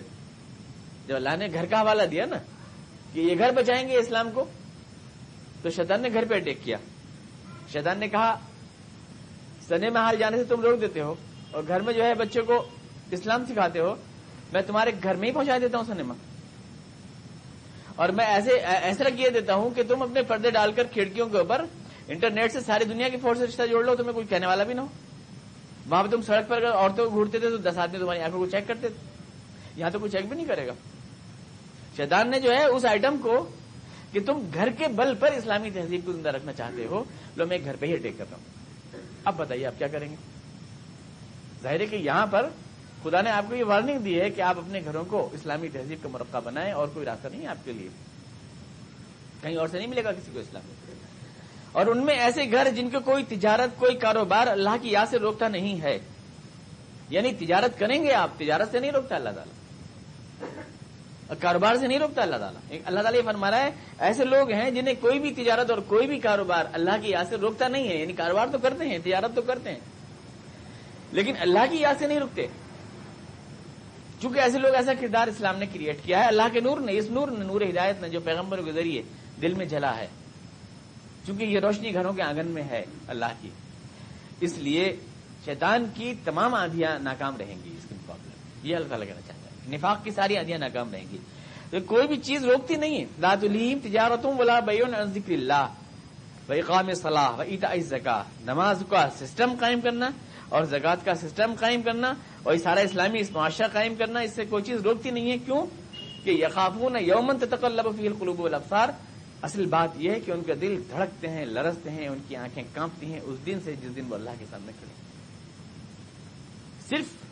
جب اللہ نے گھر کا حوالہ دیا نا کہ یہ گھر بچائیں گے اسلام کو، تو شیطان نے گھر پہ اٹیک کیا۔ شیطان نے کہا، سنے میں جانے سے تم روک دیتے ہو اور گھر میں جو ہے بچوں کو اسلام سکھاتے ہو، میں تمہارے گھر میں ہی پہنچا دیتا ہوں سنیما۔ اور میں ایسے ایسا کیے دیتا ہوں کہ تم اپنے پردے ڈال کر کھڑکیوں کے اوپر انٹرنیٹ سے ساری دنیا کی فورس سے رشتہ جوڑ لو، تمہیں کوئی کہنے والا بھی نہ ہو۔ وہاں پہ تم سڑک پر اگر عورتوں کو گھوڑتے تھے تو دس آدمی تمہاری آنکھوں کو چیک کرتے تھے۔ یہاں تو کوئی چیک بھی نہیں کرے گا۔ شیطان نے جو ہے اس آئٹم کو کہ تم گھر کے بل پر اسلامی تہذیب کو زندہ رکھنا چاہتے ہو، لو میں گھر پہ ہی اٹیک کر رہا ہوں۔ اب بتائیے آپ کیا کریں گے؟ ظاہر ہے کہ یہاں پر خدا نے آپ کو یہ وارننگ دی ہے کہ آپ اپنے گھروں کو اسلامی تہذیب کا مرقع بنائیں اور کوئی راستہ نہیں ہے آپ کے لیے۔ کہیں اور سے نہیں ملے گا کسی کو اسلام۔ اور ان میں ایسے گھر جن کے کوئی تجارت، کوئی کاروبار اللہ کی یاد سے روکتا نہیں ہے۔ یعنی تجارت کریں گے آپ، تجارت سے نہیں روکتا اللہ تعالیٰ۔ کاروبار سے نہیں روکتا اللہ تعالیٰ۔ اللہ تعالیٰ یہ فرما رہا ہے، ایسے لوگ ہیں جنہیں کوئی بھی تجارت اور کوئی بھی کاروبار اللہ کی یاد سے روکتا نہیں ہے یعنی کاروبار تو کرتے ہیں، تجارت تو کرتے ہیں۔ لیکن اللہ کی یاد سے نہیں رکتے چونکہ ایسے لوگ ایسا کردار اسلام نے کریٹ کیا ہے، اللہ کے نور نے، اس نور نے، نور ہدایت نے جو پیغمبر کے ذریعے دل میں جلا ہے۔ چونکہ یہ روشنی گھروں کے آنگن میں ہے اللہ کی۔ اس لیے شیطان کی تمام آندیاں ناکام رہیں گی اس کے مقابلے یہ اللہ تعالیٰ کہنا نفاق کی ساری آندیاں ناکام رہیں گی۔ تو کوئی بھی چیز روکتی نہیں ہے۔ رات الیم تجارتوں بلا بیون ذکر اللہ۔ بھائی قام صلاح و عیتا زکا نماز کا سسٹم قائم کرنا اور زکوٰۃ کا سسٹم قائم کرنا اور یہ سارا اسلامی اس معاشرہ قائم کرنا، اس سے کوئی چیز روکتی نہیں ہے۔ کیوں؟ کہ یقافون یومن تقلب فی القلوب والابصار۔ اصل بات یہ ہے کہ ان کا دل دھڑکتے ہیں لرستے ہیں، ان کی آنکھیں کانپتی ہیں۔ اس دن سے جس دن وہ اللہ کے سامنے کھڑے صرف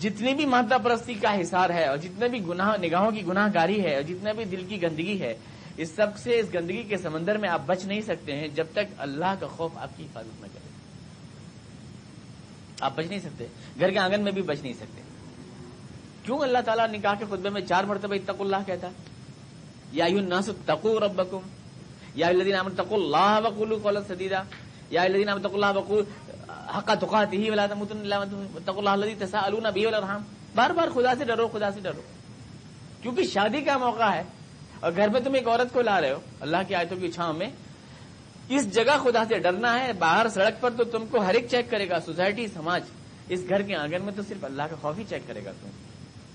جتنی بھی مادہ پرستی کا حصار ہے اور جتنے بھی گناہ، نگاہوں کی گناہ گاری ہے اور جتنا بھی دل کی گندگی ہے، اس سب سے اس گندگی کے سمندر میں آپ بچ نہیں سکتے ہیں جب تک اللہ کا خوف آپ کی حفاظت نہ کرے۔ آپ بچ نہیں سکتے، گھر کے آنگن میں بھی بچ نہیں سکتے۔ کیوں اللہ تعالیٰ نے کہا کہ خطبے میں چار مرتبہ اتق اللہ کہتا؟ یا ناس تقو ربکم۔ یا الذین آمنوا تقوا اللہ وقولوا قولا سدیدا۔ یا الذین آمنوا تقوا اللہ وقولوا حق تقاته ولا تموتن الا واتقوا الله الذي تساءلون به والارحام. بار بار خدا سے ڈرو، خدا سے ڈرو۔ کیونکہ شادی کا موقع ہے اور گھر میں تم ایک عورت کو لا رہے ہو، اللہ کی آیتوں کی چھاؤں میں۔ اس جگہ خدا سے ڈرنا ہے، باہر سڑک پر تو تم کو ہر ایک چیک کرے گا، سوسائٹی، سماج۔ اس گھر کے آنگن میں تو صرف اللہ کا خوف ہی چیک کرے گا تم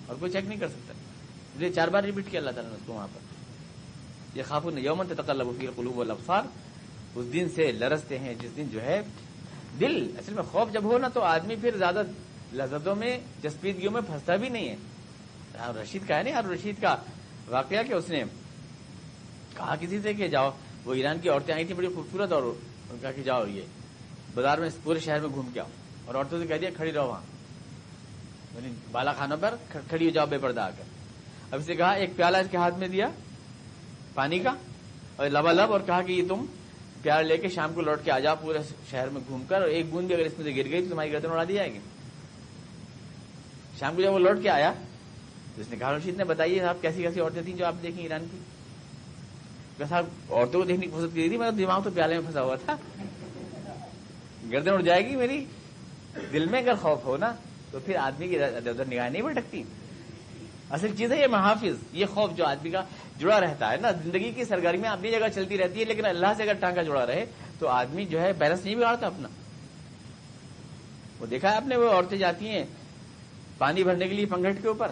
اور کوئی چیک نہیں کر سکتا۔ یہ چار بار ریپیٹ کیا اللہ تعالیٰ نے اس کو وہاں پر۔ یہ خاف یومن تقلب فی قلوب والابصار۔ اس دن سے لرستے ہیں، جس دن جو ہے دل، اصل میں خوف جب ہو نا تو آدمی پھر زیادہ لذتوں میں جسپیدگیوں میں پھنستا بھی نہیں ہے۔ رشید کا ہے نہیں رشید کا واقعہ کہ اس نے کہا کسی سے کہ جاؤ، وہ ایران کی عورتیں آئی تھیں، بڑی خوبصورت اور کہا کہ جاؤ یہ بازار میں، پورے شہر میں گھوم کے آؤ۔ اور عورتوں سے کہہ دیا، کھڑی رہو وہاں۔ یعنی بالا خانوں پر کھڑی ہو جاؤ، بے پردہ آ کر۔ اب اسے کہا، ایک پیالہ اس کے ہاتھ میں دیا، پانی کا، اور لبا لب اور کہا کہ یہ تم پیار لے کے شام کو لوٹ کے آ جاؤ پورے شہر میں گھوم کر، اور ایک بوند بھی اگر اس میں سے گر گئی تو تمہاری گردن اڑا دی جائے گی شام کو جب وہ لوٹ کے آیا، تو اس نے کہا، رشید نے بتائیے صاحب، کیسی کیسی عورتیں تھیں جو آپ دیکھیں ایران کی؟ صاحب، عورتوں کو دیکھنے کی فرصت کی تھی۔ میرا دماغ تو پیالے میں پھنسا ہوا تھا۔ گردن اڑ جائے گی میری۔ دل میں اگر خوف ہو نا، تو پھر آدمی کی ادھر نگاہ نہیں بھٹکتی۔ اصل چیز ہے یہ محافظ، یہ خوف جو آدمی کا جڑا رہتا ہے نا، زندگی کی سرگرمیاں اپنی جگہ چلتی رہتی ہے، لیکن اللہ سے اگر ٹانکا جڑا رہے تو آدمی جو ہے بیلنس نہیں بگاڑتا اپنا۔ وہ دیکھا ہے آپ نے وہ عورتیں جاتی ہیں پانی بھرنے کے لیے پنگھٹ کے اوپر،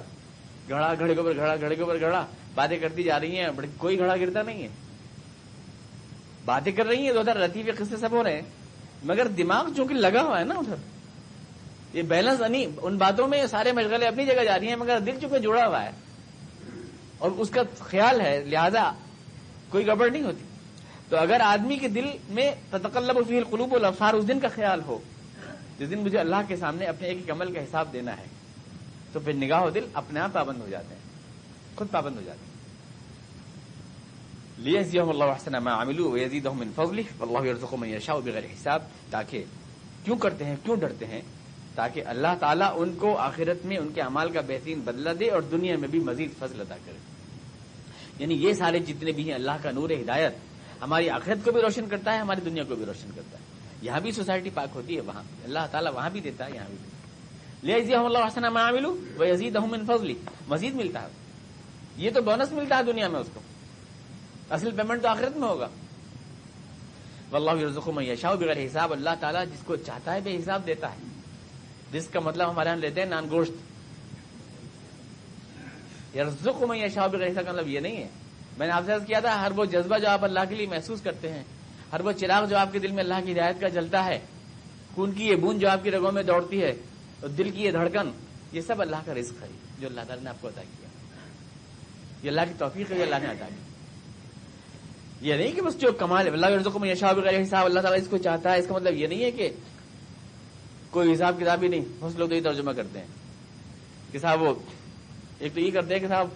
گھڑا، گھڑے کے اوپر، گھڑا، گھڑے کے اوپر، گھڑا، باتیں کرتی جا رہی ہیں بڑی کوئی گھڑا گرتا نہیں ہے۔ باتیں کر رہی ہیں تو ادھر رتی ہوئے قصے سب ہو رہے ہیں، مگر دماغ چونکہ لگا ہوا ہے نا ادھر۔ یہ بیلنس نہیں، ان باتوں میں سارے مشغلے اپنی جگہ جا رہی ہیں، مگر دل چونکہ جڑا ہوا ہے۔ اور اس کا خیال ہے، لہذا کوئی گڑبڑ نہیں ہوتی۔ تو اگر آدمی کے دل میں تتقلب فی القلوب والابصار اس دن کا خیال ہو، جس دن مجھے اللہ کے سامنے اپنے ایک ایک عمل کا حساب دینا ہے، تو پھر نگاہ و دل اپنے آپ پابند ہو جاتے ہیں۔ خود پابند ہو جاتے ہیں۔ لیزیہم اللہ حسن ما عملو من فضلہ یرزق من یشاء بغیر حساب، تاکہ کیوں کرتے ہیں، کیوں ڈرتے ہیں؟ تاکہ اللہ تعالیٰ ان کو آخرت میں ان کے اعمال کا بہترین بدلہ دے اور دنیا میں بھی مزید فضل ادا کرے۔ یعنی یہ سارے جتنے بھی ہیں اللہ کا نور ہدایت، ہماری آخرت کو بھی روشن کرتا ہے، ہماری دنیا کو بھی روشن کرتا ہے۔ یہاں بھی سوسائٹی پاک ہوتی ہے، وہاں۔ اللہ تعالیٰ وہاں بھی دیتا ہے، یہاں بھی لے اللہ حسن ملو وہ عزیز احمد فضلی۔ مزید ملتا ہے۔ یہ تو بونس ملتا ہے دنیا میں اس کو۔ اصل پیمنٹ تو آخرت میں ہوگا۔ واللہ رزق میں یشاء، بغیر حساب اللہ تعالیٰ جس کو چاہتا ہے، بے حساب دیتا ہے۔ جس کا مطلب ہمارے یہاں لیتے ہیں نان گوشت۔ یرزق میں یشاء بغیر حساب کا مطلب یہ نہیں ہے۔ میں نے آپ سے کیا تھا، ہر وہ جذبہ جو آپ اللہ کے لیے محسوس کرتے ہیں، ہر وہ چراغ جو آپ کے دل میں اللہ کی ہدایت کا جلتا ہے، خون کی یہ بوند جو آپ کی رگوں میں دوڑتی ہے، اور دل کی یہ دھڑکن، یہ سب اللہ کا رزق ہے، جو اللہ تعالیٰ نے آپ کو عطا کیا۔ یہ اللہ کی توفیق ہے، یہ اللہ نے عطا کی یہ نہیں کہ بس جو کمال ہے، اللہ رزق میں یشا بغیر حساب، اللہ تعالیٰ اس کو چاہتا ہے، اس کا مطلب یہ نہیں ہے کہ کوئی حساب کتاب ہی نہیں بس لوگ تو یہ ترجمہ کرتے ہیں کہ صاحب وہ ایک تو یہ کرتے ہیں کہ صاحب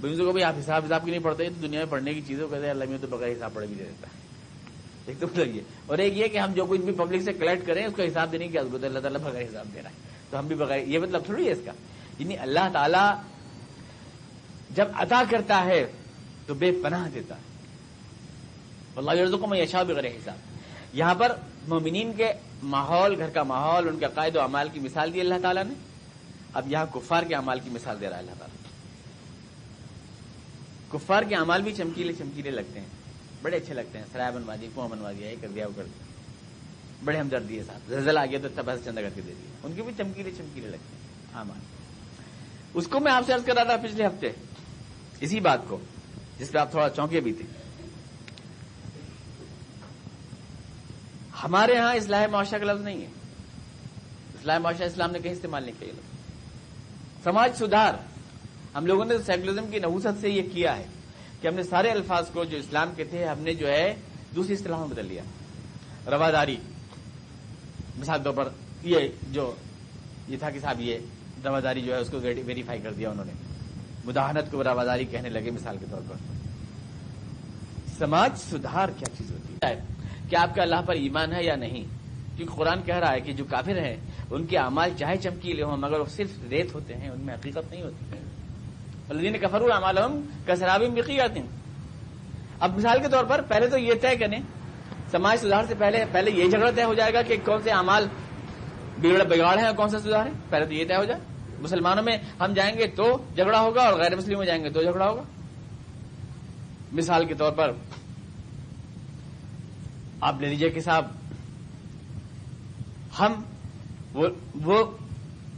بزنس کو بھی آپ حساب حساب کی نہیں پڑھتے تو دنیا میں پڑھنے کی چیزوں کہتے ہیں، اللہ میں تو بغیر حساب پڑھ بھی دے دیتا۔ ہے ایک تو مطلب یہ۔ اور ایک یہ کہ ہم جو کچھ بھی پبلک سے کلیکٹ کریں، اس کا حساب دینے کی ضرورت ہے؟ اللہ تعالیٰ بغیر حساب دے رہا ہے۔ تو ہم بھی بغیر، یہ مطلب تھوڑی ہے اس کا۔ یعنی اللہ تعالیٰ جب عطا کرتا ہے تو بے پناہ دیتا ہے۔ اللہ کو میں یشا بغیر حساب۔ یہاں پر مومنین کے ماحول، گھر کا ماحول، ان کے عقائد و اعمال کی مثال دی اللہ تعالیٰ نے۔ اب یہاں کفار کے اعمال کی مثال دے رہا ہے اللہ تعالیٰ۔ کفار کے اعمال بھی چمکیلے چمکیلے لگتے ہیں۔ بڑے اچھے لگتے ہیں۔ سرائے بنوا دیا کنواں بنوا دیا یہ کر دیا، وہ کر دیا۔ بڑے ہمدردی ہے صاحب زلزلہ آ گیا تو اتنا پیسہ چندہ کر کے دے دیا۔ ان کے بھی چمکیلے چمکیلے لگتے ہیں۔ ہاں اس کو میں آپ سے عرض کر رہا تھا پچھلے ہفتے۔ اسی بات کو، جس پہ آپ تھوڑا چونکے بھی تھے۔ ہمارے ہاں اصلاح معاشرہ کا لفظ نہیں ہے۔ اصلاح معاشرہ اسلام نے کہیں استعمال نہیں کیا لفظ۔ سماج سدھار، ہم لوگوں نے سیکولرزم کی نحوست سے یہ کیا ہے کہ ہم نے سارے الفاظ کو جو اسلام کے تھے، ہم نے جو ہے دوسری اصطلاح میں بدل لیا۔ رواداری، مثال کے طور پر یہ جو یہ تھا کہ صاحب یہ رواداری جو ہے اس کو ویریفائی کر دیا انہوں نے۔ مداحنت کو رواداری کہنے لگے مثال کے طور پر۔ سماج سدھار کیا چیز ہوتی ہے؟ کیا آپ کا اللہ پر ایمان ہے یا نہیں؟ کیونکہ قرآن کہہ رہا ہے کہ جو کافر ہیں، ان کے اعمال چاہے چمکیلے ہوں، مگر وہ صرف ریت ہوتے ہیں، ان میں حقیقت نہیں ہوتی۔ الدین کفر العمال کسرابی بقی ہیں اب مثال کے طور پر پہلے تو یہ طے کریں سماج سدھار سے پہلے پہلے یہ جھگڑا طے ہو جائے گا کہ کون سے امال بگڑ بگاڑ ہیں اور کون سا سدھار ہے پہلے تو یہ طے ہو جائے۔ مسلمانوں میں ہم جائیں گے تو جھگڑا ہوگا اور غیر مسلم میں جائیں گے تو جھگڑا ہوگا۔ مثال کے طور پر آپ لے لیجیے کہ صاحب، ہم، وہ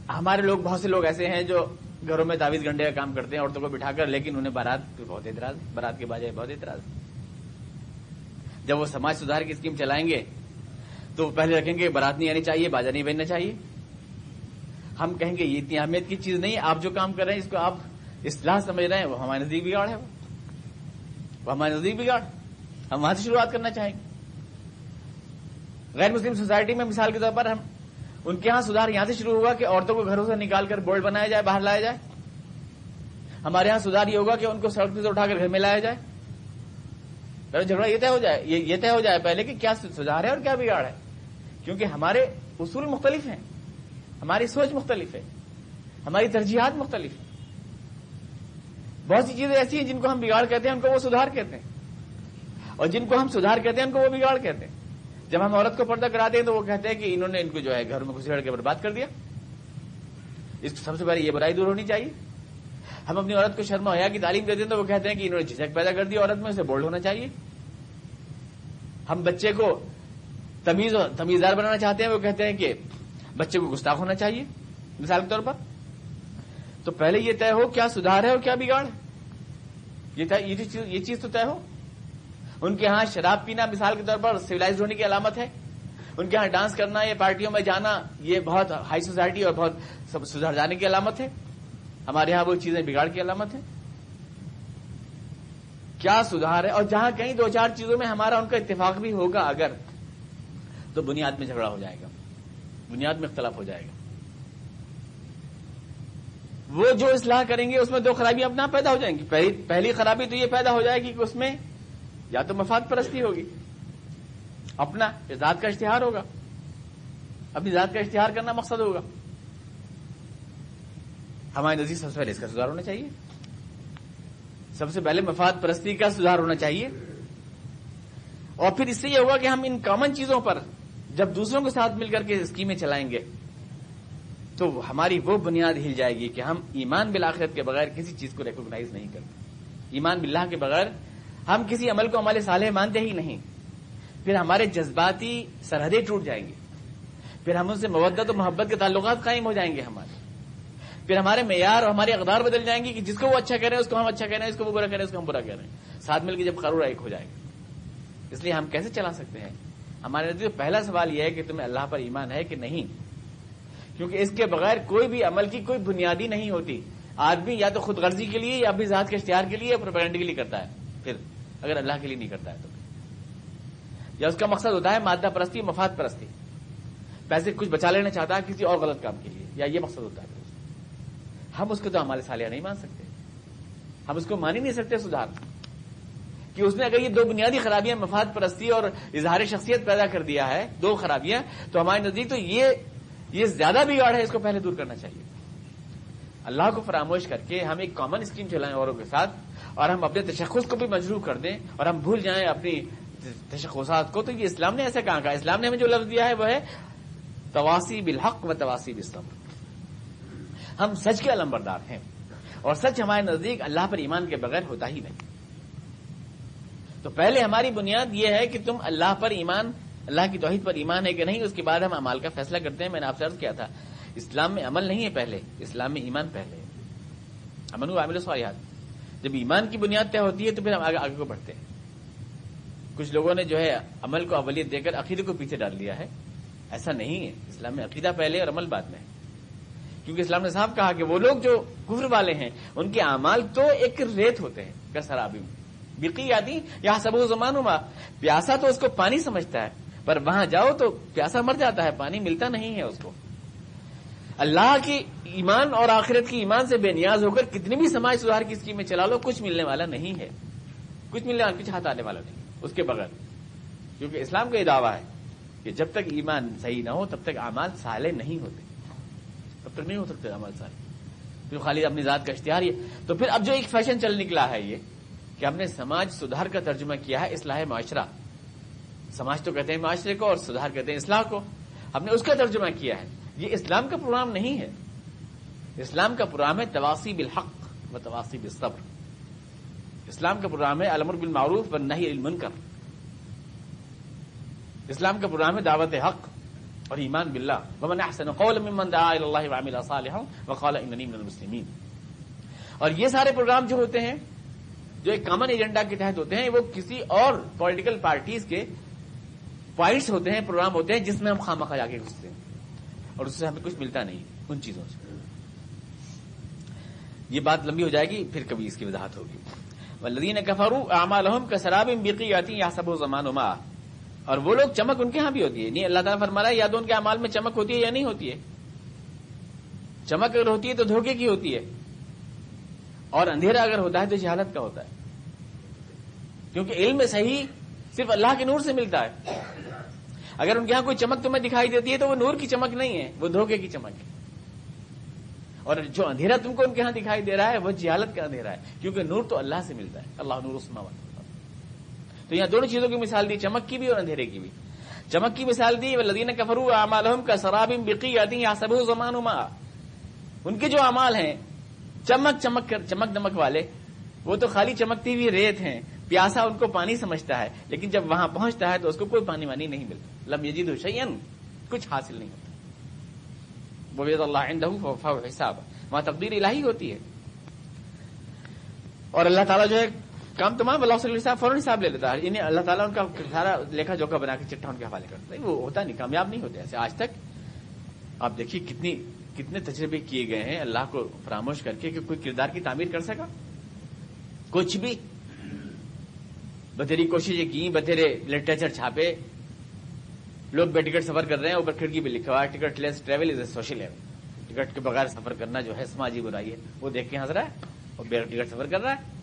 ہمارے لوگ بہت سے لوگ ایسے ہیں جو گھروں میں تعویذ گنڈے کا کام کرتے ہیں، عورتوں کو بٹھا کر، لیکن انہیں بارات پہ بہت اعتراض، بارات کے باجائے بہت اعتراض۔ جب وہ سماج سدھار کی اسکیم چلائیں گے، تو پہلے رکھیں گے بارات نہیں آنی چاہیے، باجا نہیں بننا چاہیے۔ ہم کہیں گے، یہ اتنی اہمیت کی چیز نہیں، آپ جو کام کر رہے ہیں، اس کو آپ اصلاح سمجھ رہے ہیں۔ وہ ہمارے نزدیک بگاڑ ہے وہ ہمارے نزدیک بگاڑ۔ ہم وہاں سے شروعات کرنا چاہیں گے۔ غیر مسلم سوسائٹی میں مثال کے طور پر ہم ان کے ہاں سدھار یہاں سے شروع ہوگا کہ عورتوں کو گھروں سے نکال کر بورڈ بنایا جائے، باہر لایا جائے۔ ہمارے یہاں سدھار یہ ہوگا کہ ان کو سڑک سے اٹھا کر گھر میں لایا جائے۔ جھگڑا یہ طے ہو جائے یہ طے ہو جائے پہلے کہ کیا سدھار ہے اور کیا بگاڑ ہے۔ کیونکہ ہمارے اصول مختلف ہیں، ہماری سوچ مختلف ہے، ہماری ترجیحات مختلف ہیں۔ بہت سی چیزیں ایسی ہیں جن کو ہم بگاڑ کہتے ہیں، ان کو وہ سدھار کہتے ہیں۔ اور جن کو ہم سدھار کہتے ہیں، ان کو وہ بگاڑ کہتے ہیں۔ جب ہم عورت کو پردہ کراتے ہیں تو وہ کہتے ہیں کہ انہوں نے ان کو جو ہے گھر میں گھسیڑ کے برباد کر دیا۔ اس کو سب سے پہلے یہ برائی دور ہونی چاہیے۔ ہم اپنی عورت کو شرما حیا کی تعلیم دیتے ہیں تو وہ کہتے ہیں کہ انہوں نے جھجک پیدا کر دی، عورت میں اسے بولڈ ہونا چاہیے۔ ہم بچے کو تمیز، تمیزدار بنانا چاہتے ہیں، وہ کہتے ہیں کہ بچے کو گستاخ ہونا چاہیے۔ مثال کے طور پر۔ تو پہلے یہ طے ہو کیا سدھار ہے اور کیا بگاڑ ہے؟ یہ چیز تو طے ہو۔ ان کے ہاں شراب پینا مثال کے طور پر سویلائز ہونے کی علامت ہے۔ ان کے ہاں ڈانس کرنا یا پارٹیوں میں جانا، یہ بہت ہائی سوسائٹی اور بہت سدھر جانے کی علامت ہے۔ ہمارے یہاں وہ چیزیں بگاڑ کی علامت ہے۔ کیا سدھار ہے؟ اور جہاں کہیں دو چار چیزوں میں ہمارا ان کا اتفاق بھی ہوگا اگر، تو بنیاد میں جھگڑا ہو جائے گا۔ بنیاد میں اختلاف ہو جائے گا۔ وہ جو اصلاح کریں گے، اس میں دو خرابیاں اپنا پیدا ہو جائیں گی۔ پہلی خرابی تو یہ پیدا ہو جائے گی کہ اس میں یا تو مفاد پرستی ہوگی۔ اپنا ذات کا اشتہار ہوگا۔ اپنی ذات کا اشتہار کرنا مقصد ہوگا۔ ہمارے نزدیک سب سے پہلے اس کا سدھار ہونا چاہیے۔ سب سے پہلے مفاد پرستی کا سدھار ہونا چاہیے۔ اور پھر اس سے یہ ہوگا کہ ہم ان کامن چیزوں پر جب دوسروں کے ساتھ مل کر کے اسکیمیں چلائیں گے، تو ہماری وہ بنیاد ہل جائے گی کہ ہم ایمان بلاخرت کے بغیر کسی چیز کو ریکوگنائز نہیں کرتے۔ ایمان باللہ کے بغیر ہم کسی عمل کو عمل صالح مانتے ہی نہیں۔ پھر ہمارے جذباتی سرحدیں ٹوٹ جائیں گی۔ پھر ہم ان سے مودت و محبت کے تعلقات قائم ہو جائیں گے ہمارے۔ پھر ہمارے معیار اور ہمارے اقدار بدل جائیں گے کہ جس کو وہ اچھا کہہ رہے ہیں اس کو ہم اچھا کہہ رہے ہیں اس کو وہ برا کہہ رہے ہیں اس کو ہم برا کہہ رہے ہیں ساتھ مل کے جب قرور ایک ہو جائے گا۔ اس لیے ہم کیسے چلا سکتے ہیں؟ ہمارے نزدیک پہلا سوال یہ ہے کہ تمہیں اللہ پر ایمان ہے کہ نہیں؟ کیونکہ اس کے بغیر کوئی بھی عمل کی کوئی بنیادی نہیں ہوتی۔ آدمی یا تو خود غرضی کے لیے یا اپنی ذات کے اشتہار کے لیے یا پروپیگنڈ کے لیے کرتا ہے۔ پھر اگر اللہ کے لیے نہیں کرتا ہے تو یا اس کا مقصد ہوتا ہے مادہ پرستی مفاد پرستی۔ پیسے کچھ بچا لینا چاہتا ہے کسی اور غلط کام کے لیے، یا یہ مقصد ہوتا ہے ہم اس کو تو ہمارے سالیہ نہیں مان سکتے۔ ہم اس کو مان ہی نہیں سکتے سدھار۔ کہ اس نے اگر یہ دو بنیادی خرابیاں، مفاد پرستی اور اظہار شخصیت پیدا کر دیا ہے، دو خرابیاں، تو ہمارے نزدیک تو یہ یہ زیادہ بگاڑ ہے، اس کو پہلے دور کرنا چاہیے۔ اللہ کو فراموش کر کے ہم ایک کامن اسکیم چلائیں اوروں کے ساتھ۔ اور ہم اپنے تشخص کو بھی مجروح کر دیں اور ہم بھول جائیں اپنی تشخصات کو۔ تو یہ اسلام نے ایسا کہا کہا اسلام نے ہمیں جو لفظ دیا ہے وہ ہے تواسی بالحق و تواسی بالصبر۔ ہم سچ کے علم بردار ہیں اور سچ ہمارے نزدیک اللہ پر ایمان کے بغیر ہوتا ہی نہیں۔ تو پہلے ہماری بنیاد یہ ہے کہ تم اللہ پر ایمان، اللہ کی توحید پر ایمان ہے کہ نہیں، اس کے بعد ہم امال کا فیصلہ کرتے ہیں۔ میں نے آپ سے عرض کیا تھا، اسلام میں عمل نہیں ہے پہلے، اسلام میں ایمان پہلے۔ امن و عامل سوالیات جب ایمان کی بنیاد طے ہوتی ہے تو پھر ہم آگے آگے کو بڑھتے ہیں۔ کچھ لوگوں نے جو ہے عمل کو اولیت دے کر عقیدے کو پیچھے ڈال دیا ہے۔ ایسا نہیں ہے۔ اسلام میں عقیدہ پہلے اور عمل بعد میں کیونکہ اسلام نے صاحب کہا کہ وہ لوگ جو کفر والے ہیں، ان کے اعمال تو ایک ریت ہوتے ہیں۔ کسرابی میں بکی آدی یا سب زمان پیاسا تو اس کو پانی سمجھتا ہے، پر وہاں جاؤ تو پیاسا مر جاتا ہے، پانی ملتا نہیں ہے اس کو۔ اللہ کی ایمان اور آخرت کی ایمان سے بے نیاز ہو کر کتنی بھی سماج سدھار کی اسکیمیں چلا لو، کچھ ملنے والا نہیں ہے۔ کچھ ملنے والا، کچھ ہاتھ آنے والا نہیں۔ اس کے بغیر۔ کیونکہ اسلام کا یہ دعویٰ ہے کہ جب تک ایمان صحیح نہ ہو، تب تک اعمال سالے نہیں ہوتے۔ تب تک نہیں ہو سکتے اعمال سالے پھر خالی اپنی ذات کا اشتہار یہ۔ تو پھر اب جو ایک فیشن چل نکلا ہے یہ، کہ ہم نے سماج سدھار کا ترجمہ کیا ہے اصلاح معاشرہ۔ سماج تو کہتے ہیں معاشرے کو اور سدھار کہتے ہیں اصلاح کو۔ ہم نے اس کا ترجمہ کیا ہے۔ یہ اسلام کا پروگرام نہیں ہے۔ اسلام کا پروگرام ہے تواسی بالحق و تواسی بالصبر اسلام کا پروگرام ہے علم بالمعروف و نہیں المنکر۔ اسلام کا پروگرام ہے دعوت حق اور ایمان باللہ۔ ومن احسن قول ممن دعا الى الله وعمل صالحا وقال انني من المسلمين اور یہ سارے پروگرام جو ہوتے ہیں، جو ایک کامن ایجنڈا کے تحت ہوتے ہیں، وہ کسی اور پولیٹیکل پارٹیز کے پوائنٹس ہوتے ہیں، پروگرام ہوتے ہیں جس میں ہم خامہ جا کے گھستے ہیں۔ اور اس سے ہمیں کچھ ملتا نہیں ان چیزوں سے۔ یہ بات لمبی ہو جائے گی، پھر کبھی اس کی وضاحت ہوگی۔ ولدین کفرو اعمالهم كسراب بقيات يحسبه زمان ما اور وہ لوگ چمک ان کے ہاں بھی ہوتی ہے۔ نہیں، اللہ تعالیٰ فرما رہا ہے یا تو ان کے اعمال میں چمک ہوتی ہے یا نہیں ہوتی ہے؟ چمک اگر ہوتی ہے تو دھوکے کی ہوتی ہے۔ اور اندھیرا اگر ہوتا ہے تو جہالت کا ہوتا ہے۔ کیونکہ علم صحیح صرف اللہ کے نور سے ملتا ہے۔ اگر ان کے یہاں کوئی چمک تمہیں دکھائی دیتی ہے تو وہ نور کی چمک نہیں ہے، وہ دھوکے کی چمک ہے۔ اور جو اندھیرا تم کو ان کے ہاں دکھائی دے رہا ہے، وہ جہالت کا اندھیرا ہے، کیونکہ نور تو اللہ سے ملتا ہے۔ اللہ نور تو یہاں دونوں چیزوں کی مثال دی، چمک کی بھی اور اندھیرے کی بھی۔ چمک کی مثال دی لدین کفرو امالحم کا سراب آتی یا سب زمان ان کے جو امال ہیں، چمک چمک کر، چمک دمک والے، وہ تو خالی چمکتی ہوئی ریت ہیں۔ پیاسا ان کو پانی سمجھتا ہے، لیکن جب وہاں پہنچتا ہے تو اس کو کوئی پانی وانی نہیں ملتا۔ لم یجید حسین کچھ حاصل نہیں ہوتا۔ وبید اللہ حساب۔ وہاں تقدیر الہی ہوتی ہے۔ اور اللہ تعالیٰ جو ہے، کام تمام اللہ صلی اللہ فوراً حساب لے لیتا ہے۔ یعنی اللہ تعالیٰ ان کا سارا لیکھا جوکا بنا کے چٹھا ان کے حوالے کرتا ہے۔ وہ ہوتا نہیں، کامیاب نہیں ہوتے ایسے۔ آج تک آپ دیکھیے کتنی، کتنے تجربے کیے گئے ہیں اللہ کو فراموش کر کے کہ کوئی کردار کی تعمیر کر سکا۔ کچھ بھی بتھیری کوششیں کی بتھیرے لٹریچر چھاپے۔ لوگ بے ٹکٹ سفر کر رہے ہیں، اوپر کھڑکی بھی لکھا ہوا ہے، ticketless travel is a social ہے ٹکٹ کے بغیر سفر کرنا جو ہے سماجی برائی ہے۔ وہ دیکھ کے ہنس رہا ہے اور بے ٹکٹ سفر کر رہا ہے۔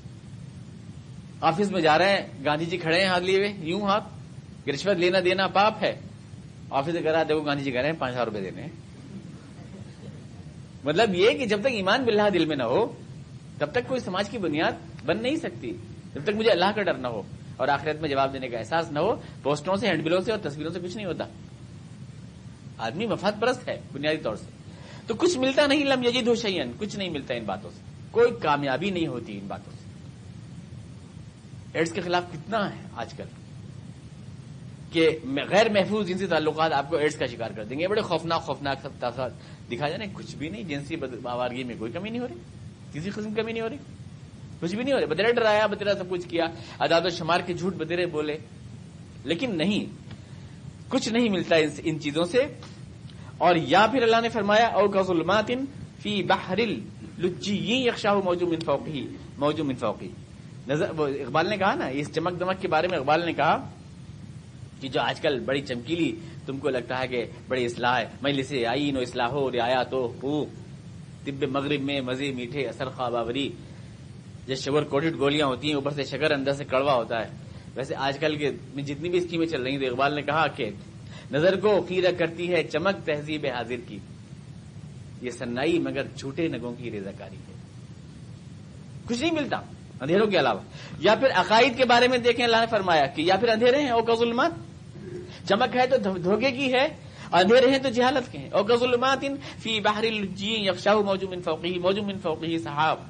آفس میں جا رہے ہیں، گاندھی جی کھڑے ہیں ہاتھ لیے ہوئے، یوں ہاتھ۔ رشوت لینا دینا پاپ ہے۔ آفس سے کرا دیکھو گاندھی جی کہہ رہے ہیں، پانچ ہزار روپے دینے مطلب یہ کہ جب تک ایمان بلّہ دل میں نہ ہو، تب تک کوئی سماج کی بنیاد بن نہیں سکتی۔ جب تک مجھے اللہ کا ڈر نہ ہو۔ اور آخرت میں جواب دینے کا احساس نہ ہو، پوسٹروں سے، ہینڈ بلوں سے اور تصویروں سے کچھ نہیں ہوتا۔ آدمی مفاد پرست ہے بنیادی طور سے۔ تو کچھ ملتا نہیں، لم یجید ہو کچھ نہیں ملتا ان باتوں سے۔ کوئی کامیابی نہیں ہوتی ان باتوں سے۔ ایڈس کے خلاف کتنا ہے آج کل کہ غیر محفوظ جنسی تعلقات آپ کو ایڈس کا شکار کر دیں گے۔ بڑے خوفناک خوفناک سب دکھا جائے کچھ بھی نہیں، جنسی آوارگی میں کوئی کمی نہیں ہو رہی، کسی قسم کی کمی نہیں ہو رہی۔ کچھ بھی نہیں ہو رہا بدرا ڈرایا بدرا سب کچھ کیا۔ اداد و شمار کے جھوٹ بدرے بولے۔ لیکن نہیں، کچھ نہیں ملتا ان چیزوں سے۔ اور یا پھر اللہ نے فرمایا اور کا ظلمات فی بحر لجی یکشاہ من فوقی موجو من فوقی۔ نظر، وہ اقبال نے کہا نا، اس چمک دمک کے بارے میں اقبال نے کہا کہ جو آج کل بڑی چمکیلی، تم کو لگتا ہے کہ بڑی اصلاح ہے۔ مجلس آئین و اصلاح ہو رعایا تو ہو۔ طب مغرب میں مزے میٹھے، اثر خوابری جیسے شوگر کوٹڈ گولیاں ہوتی ہیں، اوپر سے شکر، اندر سے کڑوا ہوتا ہے۔ ویسے آج کل کے جتنی بھی اسکیمیں چل رہی ہیں، تو اقبال نے کہا کہ نظر کو خیرہ کرتی ہے چمک تہذیب حاضر کی۔ یہ سنائی مگر جھوٹے نگوں کی رضا کاری ہے۔ کچھ نہیں ملتا اندھیروں کے علاوہ۔ یا پھر عقائد کے بارے میں دیکھیں، اللہ نے فرمایا کہ یا پھر اندھیرے ہیں، او کا ظلمات۔ چمک ہے تو دھوکے کی ہے، اندھیرے ہیں تو جہالت کے ہیں۔ او کا ظلمات فی باہر یکشاہ موجو من فوقی موجو من فوقی صحاب۔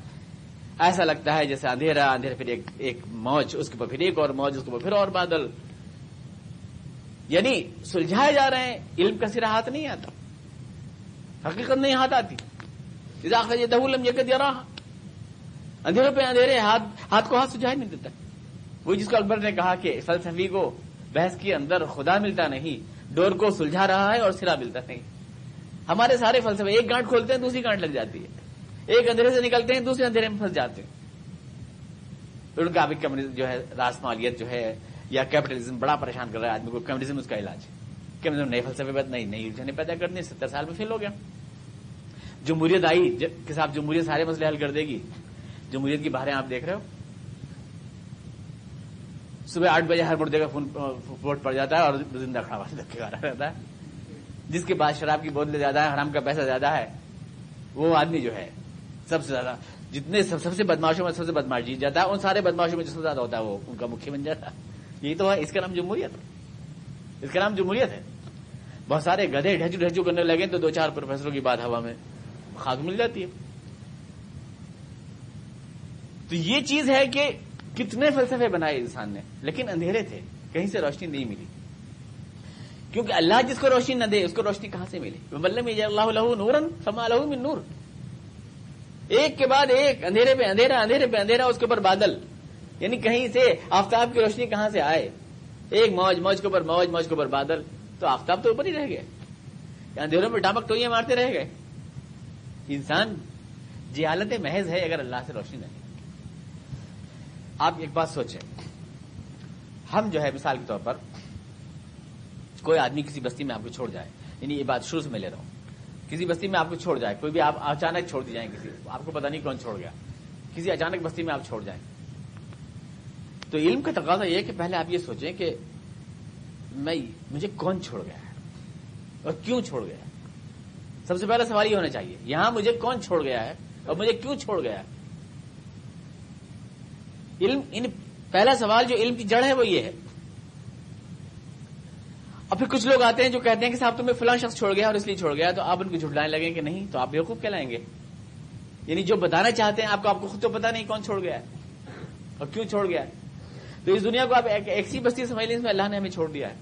ایسا لگتا ہے جیسے اندھیرا اندھیرا پھر ایک ایک موج، اس کے اوپر پھر ایک اور موج، اس کے اوپر پھر اور بادل۔ یعنی سلجھائے جا رہے ہیں، علم کا سرا ہاتھ نہیں آتا۔ حقیقت نہیں ہاتھ آتی۔ یہ دہولم رہا اندھیرے پہ اندھیرے ہاتھ ہاتھ کو ہاتھ سجھائی نہیں دیتا۔ وہ جس کو اکبر نے کہا کہ فلسفی کو بحث کے اندر خدا ملتا نہیں، ڈور کو سلجھا رہا ہے اور سرا ملتا نہیں۔ ہمارے سارے فلسفے ایک گانٹ کھولتے ہیں، دوسری گانٹ لگ جاتی ہے۔ ایک اندھیرے سے نکلتے ہیں، دوسرے اندھیرے میں پھنس جاتے ہیں۔ ان کا ابھی کمیونزم جو ہے راسمالیت جو ہے، یا کیپٹلزم بڑا پریشان کر رہا ہے آدمی کو۔ کمیونزم اس کا علاج کمیونزم نئے فلسفے بات نہیں، نئی الجھنے پیدا کرنے ستر سال میں فیل ہو گیا۔ جمہوریت آئی کہ صاحب جمہوریت سارے مسئلے حل کر دے گی۔ جمہوریت کی باہریں آپ دیکھ رہے ہو۔ صبح آٹھ بجے ہر مردے کا فون، ووٹ پڑ جاتا ہے اور زندہ کھڑا (laughs) دھکے رہا رہتا ہے۔ جس کے بعد شراب کی بوتلیں زیادہ ہے حرام کا پیسہ زیادہ ہے، وہ آدمی جو ہے سب سے زیادہ، جتنے سب سب سے بدماشوں میں سب سے بدماش جیت جاتا ہے ان سارے بدماشوں میں جس سے زیادہ ہوتا ہے وہ، ان کا مکھی بن جاتا ہے۔ یہی تو ہے، اس کا نام جمہوریت ہے۔ اس کا نام جمہوریت ہے۔ بہت سارے گدھے ڈھچو ڈھچو کرنے لگے تو دو چار پروفیسروں کی بات ہوا میں، خاک مل جاتی ہے۔ تو یہ چیز ہے کہ کتنے فلسفے بنائے انسان نے، لیکن اندھیرے تھے، کہیں سے روشنی نہیں ملی۔ کیونکہ اللہ جس کو روشنی نہ دے، اس کو روشنی کہاں سے ملی؟ ملب اللہ نورن فما من نور۔ ایک کے بعد ایک، اندھیرے پہ اندھیرا، اندھیرے پہ اندھیرا، اس کے اوپر بادل۔ یعنی کہیں سے آفتاب کی روشنی کہاں سے آئے؟ ایک موج موج کے اوپر موج موج کے اوپر بادل۔ تو آفتاب تو اوپر ہی رہ گئے۔ اندھیروں میں ڈامک ٹوئیاں مارتے رہ گئے۔ انسان جی حالت محض ہے اگر اللہ سے روشنی نہیں۔ آپ ایک بات سوچیں۔ ہم جو ہے مثال کے طور پر کوئی آدمی کسی بستی میں آپ کو چھوڑ جائے یعنی یہ بات شروع سے میں لے رہا ہوں۔ کسی بستی میں آپ کو چھوڑ جائے، کوئی بھی آپ اچانک چھوڑ دی جائیں کسی، آپ کو پتا نہیں کون چھوڑ گیا۔ کسی اچانک بستی میں آپ چھوڑ جائیں۔ تو علم کا تقاضا یہ کہ پہلے آپ یہ سوچیں کہ میں، مجھے کون چھوڑ گیا ہے؟ اور کیوں چھوڑ گیا ہے؟ سب سے پہلا سوال یہ ہونا چاہیے، یہاں مجھے کون چھوڑ گیا ہے اور مجھے کیوں چھوڑ گیا ہے؟ علم، ان پہلا سوال جو علم کی جڑ ہے وہ یہ ہے اور پھر کچھ لوگ آتے ہیں جو کہتے ہیں کہ صاحب تمہیں فلاں شخص چھوڑ گیا اور اس لیے چھوڑ گیا، تو آپ ان کو جھٹلانے لگیں کہ نہیں، تو آپ بیوقوف کہلائیں گے۔ یعنی جو بتانا چاہتے ہیں، آپ کو آپ کو خود تو پتا نہیں کون چھوڑ گیا ہے اور کیوں چھوڑ گیا ہے۔ تو اس دنیا کو آپ ایک سی بستی سمجھ لیں، اس میں اللہ نے ہمیں چھوڑ دیا ہے۔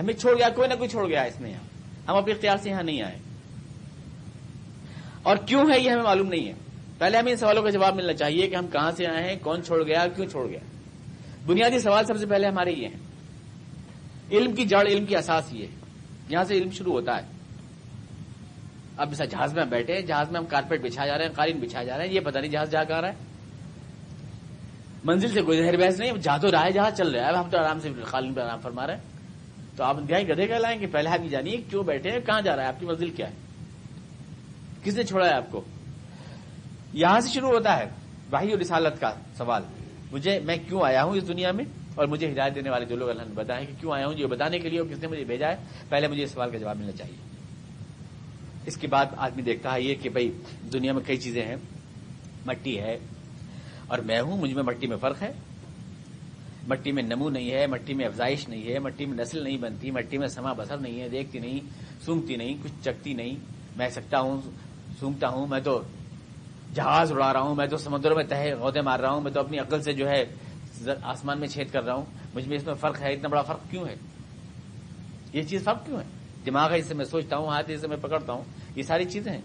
ہمیں چھوڑ گیا، کوئی نہ کوئی چھوڑ گیا اس میں۔ یہاں ہم اپنے اختیار سے یہاں نہیں آئے۔ اور کیوں ہے یہ ہمیں معلوم نہیں ہے۔ پہلے ہمیں ان سوالوں کا جواب ملنا چاہیے کہ ہم کہاں سے آئے ہیں، کون چھوڑ گیا، کیوں چھوڑ گیا۔ بنیادی سوال سب سے پہلے ہمارے یہ ہیں۔ علم کی جڑ، علم کی اساس یہ ہے۔ یہاں سے علم شروع ہوتا ہے۔ اب ایسا جہاز میں بیٹھے جہاز میں ہم کارپیٹ بچھا جا رہے ہیں، قالین بچھا جا رہے ہیں، یہ پتہ نہیں جہاز جا کر رہا ہے۔ منزل سے کوئی زہر بحث نہیں جا تو رہا ہے جہاز چل رہا ہے۔ ہم تو آرام سے قالین پہ آرام فرما رہے ہیں۔ تو آپ انتہائی گدے کہ لائیں گے پہلے آپ یہ جانیے کیوں بیٹھے ہیں، کہاں جا رہا ہے، آپ کی منزل کیا ہے؟ کس نے چھوڑا ہے آپ کو؟ یہاں سے شروع ہوتا ہے۔ واہی اور رسالت کا سوال۔ مجھے، میں کیوں آیا ہوں اس دنیا میں؟ اور مجھے ہدایت دینے والے جو لوگ اللہ نے بتایا کہ کیوں آیا ہوں جی، یہ بتانے کے لیے اور کس نے مجھے بھیجا ہے، پہلے مجھے اس سوال کا جواب ملنا چاہیے۔ اس کے بعد آدمی دیکھتا ہے یہ کہ بھائی دنیا میں کئی چیزیں ہیں، مٹی ہے اور میں ہوں، مجھ میں مٹی میں فرق ہے۔ مٹی میں نمو نہیں ہے، مٹی میں افزائش نہیں ہے، مٹی میں نسل نہیں بنتی، مٹی میں سما بسر نہیں ہے، دیکھتی نہیں، سونگتی نہیں، کچھ چکتی نہیں۔ میں سکتا ہوں، سونگتا ہوں، میں تو جہاز اڑا رہا ہوں، میں تو سمندروں میں تہ غوطے مار رہا ہوں، میں تو اپنی عقل سے جو ہے آسمان میں چھید کر رہا ہوں، مجھ میں اس میں فرق ہے، اتنا بڑا فرق کیوں ہے؟ یہ چیز فرق کیوں ہے؟ دماغ ہے، اس سے میں سوچتا ہوں، ہاتھ اس سے میں پکڑتا ہوں۔ یہ ساری چیزیں ہیں۔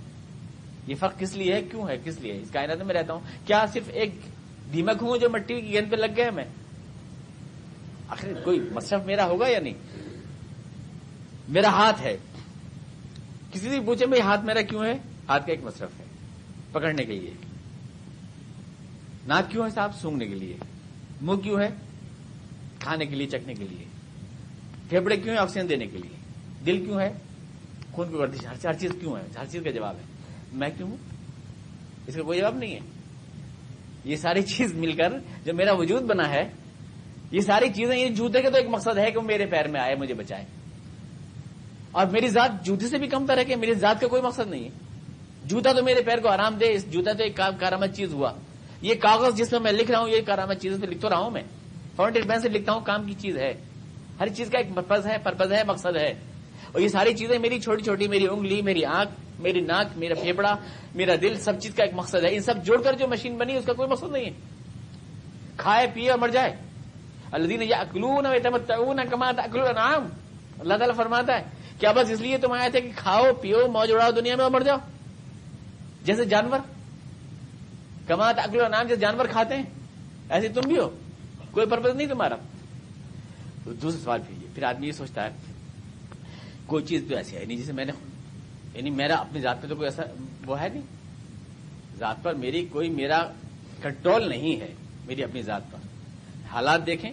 یہ فرق کس لیے ہے؟ کیوں ہے؟ کس لیے اس کائنات میں رہتا ہوں۔ کیا صرف ایک دیمک ہوں جو مٹی کی گیند پہ لگ گیا میں؟ آخر کوئی مصرف میرا ہوگا یا نہیں؟ میرا ہاتھ ہے۔ کسی سے پوچھے بھائی ہاتھ میرا کیوں ہے؟ ہاتھ کا ایک مصرف ہے، پکڑنے کے لیے۔ ناک کیوں ہے صاحب؟ سونگنے کے لیے۔ منہ کیوں ہے؟ کھانے کے لیے چکنے کے لیے۔ پھیپڑے کیوں ہیں؟ آکسیجن دینے کے لیے۔ دل کیوں ہے؟ خون کی گردش ہر چیز کیوں ہے؟ ہر چیز کا جواب ہے۔ میں کیوں ہوں؟ اس کا کوئی جواب نہیں ہے۔ یہ ساری چیز مل کر جو میرا وجود بنا ہے، یہ ساری چیزیں، یہ جوتے کا تو ایک مقصد ہے کہ وہ میرے پیر میں آئے، مجھے بچائے۔ اور میری ذات جوتے سے بھی کم تر ہے کہ میری ذات کا کوئی مقصد نہیں ہے۔ جوتا تو میرے پیر کو آرام دے جوتا تو ایک کارآمد چیز ہوا۔ یہ کاغذ جس میں میں لکھ رہا ہوں، یہ کارآمد چیز لکھ تو رہا ہوں میں۔ فاؤنٹین پین سے لکھتا ہوں، کام کی چیز ہے۔ ہر چیز کا ایک پرپز ہے پرپز ہے، مقصد ہے۔ اور یہ ساری چیزیں میری چھوٹی چھوٹی، میری انگلی، میری آنکھ، میری ناک، میرا پھیپڑا میرا دل، سب چیز کا ایک مقصد ہے۔ ان سب جوڑ کر جو مشین بنی، اس کا کوئی مقصد نہیں ہے۔ کھائے، پیے اور مر جائے۔ اللہ یا اکلون کماتا اکلو نام اللہ تعالیٰ فرماتا ہے کیا بس اس لیے تم آئے تھے کہ کھاؤ، پیو، موج اڑاؤ دنیا میں اور مر جاؤ۔ جیسے جانور۔ کماتا اکلو نام جیسے جانور کھاتے ہیں۔ ایسے تم بھی ہو۔ کوئی پرپز نہیں تمہارا۔ دوسرا سوال پھر پھر آدمی یہ سوچتا ہے کوئی چیز تو ایسی ہے نہیں جسے میں نے یعنی میرا اپنی ذات پہ تو کوئی ایسا وہ ہے نہیں۔ ذات پر میری کوئی میرا کنٹرول نہیں ہے میری اپنی ذات پر۔ حالات دیکھیں۔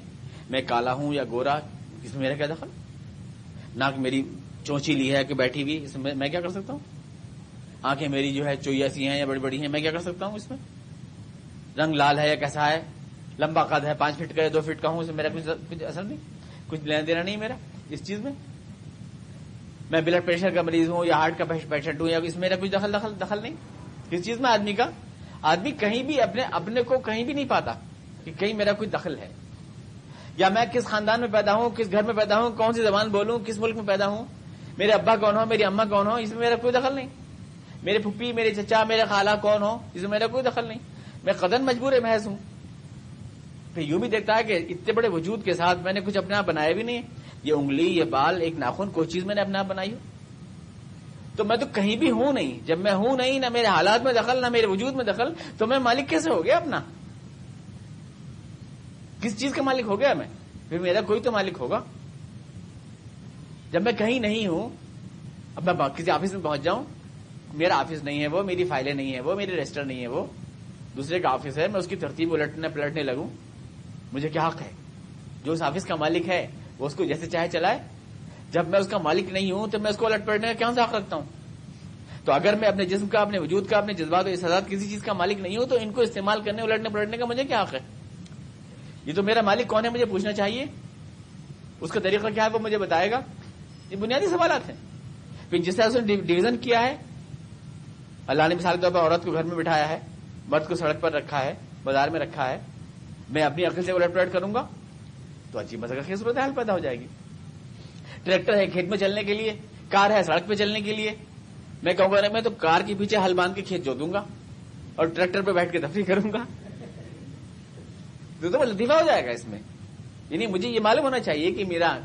میں کالا ہوں یا گورا، اس میں میرا کیا دخل؟ نہ کہ میری چونچی لی ہے کہ بیٹھی ہوئی، اس میں میں کیا کر سکتا ہوں؟ آنکھیں میری جو ہے چوئی ایسی ہیں یا بڑی بڑی ہیں، میں کیا کر سکتا ہوں اس میں؟ رنگ لال ہے یا کیسا ہے، لمبا قد ہے، پانچ فٹ کا یا دو فٹ کا ہوں اس میں میرا کچھ اثر نہیں کچھ لینا دینا نہیں میرا اس چیز میں۔ میں بلڈ پریشر کا مریض ہوں یا ہارٹ کا پیشنٹ ہوں یا اس میرا کچھ دخل دخل دخل نہیں۔ کس چیز میں؟ آدمی کا۔ آدمی کہیں بھی اپنے اپنے کو کہیں بھی نہیں پاتا کہ کہیں میرا کوئی دخل ہے۔ یا میں کس خاندان میں پیدا ہوں، کس گھر میں پیدا ہوں، کون سی زبان بولوں، کس ملک میں پیدا ہوں، میرے ابا کون ہو میری اما کون ہو اس میں میرا کوئی دخل نہیں۔ میرے پھپھی، میرے چچا، میرے خالہ کون ہو اس میں میرا کوئی دخل نہیں۔ میں قدن مجبور محض ہوں۔ پھر یوں بھی دیکھتا ہے کہ اتنے بڑے وجود کے ساتھ میں نے کچھ اپنے آپ بنایا بھی نہیں یہ انگلی، یہ بال، ایک ناخن، کوئی چیز میں نے اپنے آپ بنائی ہو۔ تو میں تو کہیں بھی ہوں نہیں۔ جب میں ہوں نہیں، نہ میرے حالات میں دخل، نہ میرے وجود میں دخل، تو میں مالک کیسے ہو گیا اپنا؟ کس چیز کا مالک ہو گیا میں؟ پھر میرا کوئی تو مالک ہوگا۔ جب میں کہیں نہیں ہوں، اب میں کسی آفس میں پہنچ جاؤں، میرا آفس نہیں ہے وہ، میری فائلیں نہیں ہے وہ، میری رجسٹر نہیں ہے وہ دوسرے کا آفس ہے، میں اس کی ترتیب الٹنے پلٹنے لگوں۔ مجھے کیا حق ہے؟ جو اس آفس کا مالک ہے، وہ اس کو جیسے چاہے چلائے۔ جب میں اس کا مالک نہیں ہوں، تو میں اس کو الٹ پلٹنے کا کیا حق رکھتا ہوں؟ تو اگر میں اپنے جسم کا، اپنے وجود کا، اپنے جذبات اور احساسات کسی چیز کا مالک نہیں ہوں، تو ان کو استعمال کرنے، الٹنے پلٹنے کا مجھے کیا حق ہے؟ یہ تو میرا مالک کون ہے، مجھے پوچھنا چاہیے۔ اس کا طریقہ کیا ہے، وہ مجھے بتائے گا۔ یہ بنیادی سوالات ہیں۔ پھر جس طرح سے ڈویژن کیا ہے، اللہ نے مثال کے طور پر عورت کو گھر میں بٹھایا ہے مرد کو سڑک پر رکھا ہے، بازار میں رکھا ہے۔ میں اپنی عقل سے الٹ پلٹ کروں گا۔ تو عجیب مزہ کا صورت حال پیدا ہو جائے گی۔ ٹریکٹر ہے کھیت میں چلنے کے لیے، کار ہے سڑک پہ چلنے کے لیے۔ میں کہوں گا میں تو کار کے پیچھے ہل باندھ کے کھیت جو دوں گا اور ٹریکٹر پہ بیٹھ کے تفریح کروں گا۔ تو لطیفہ ہو جائے گا اس میں۔ یعنی مجھے یہ معلوم ہونا چاہیے کہ میرا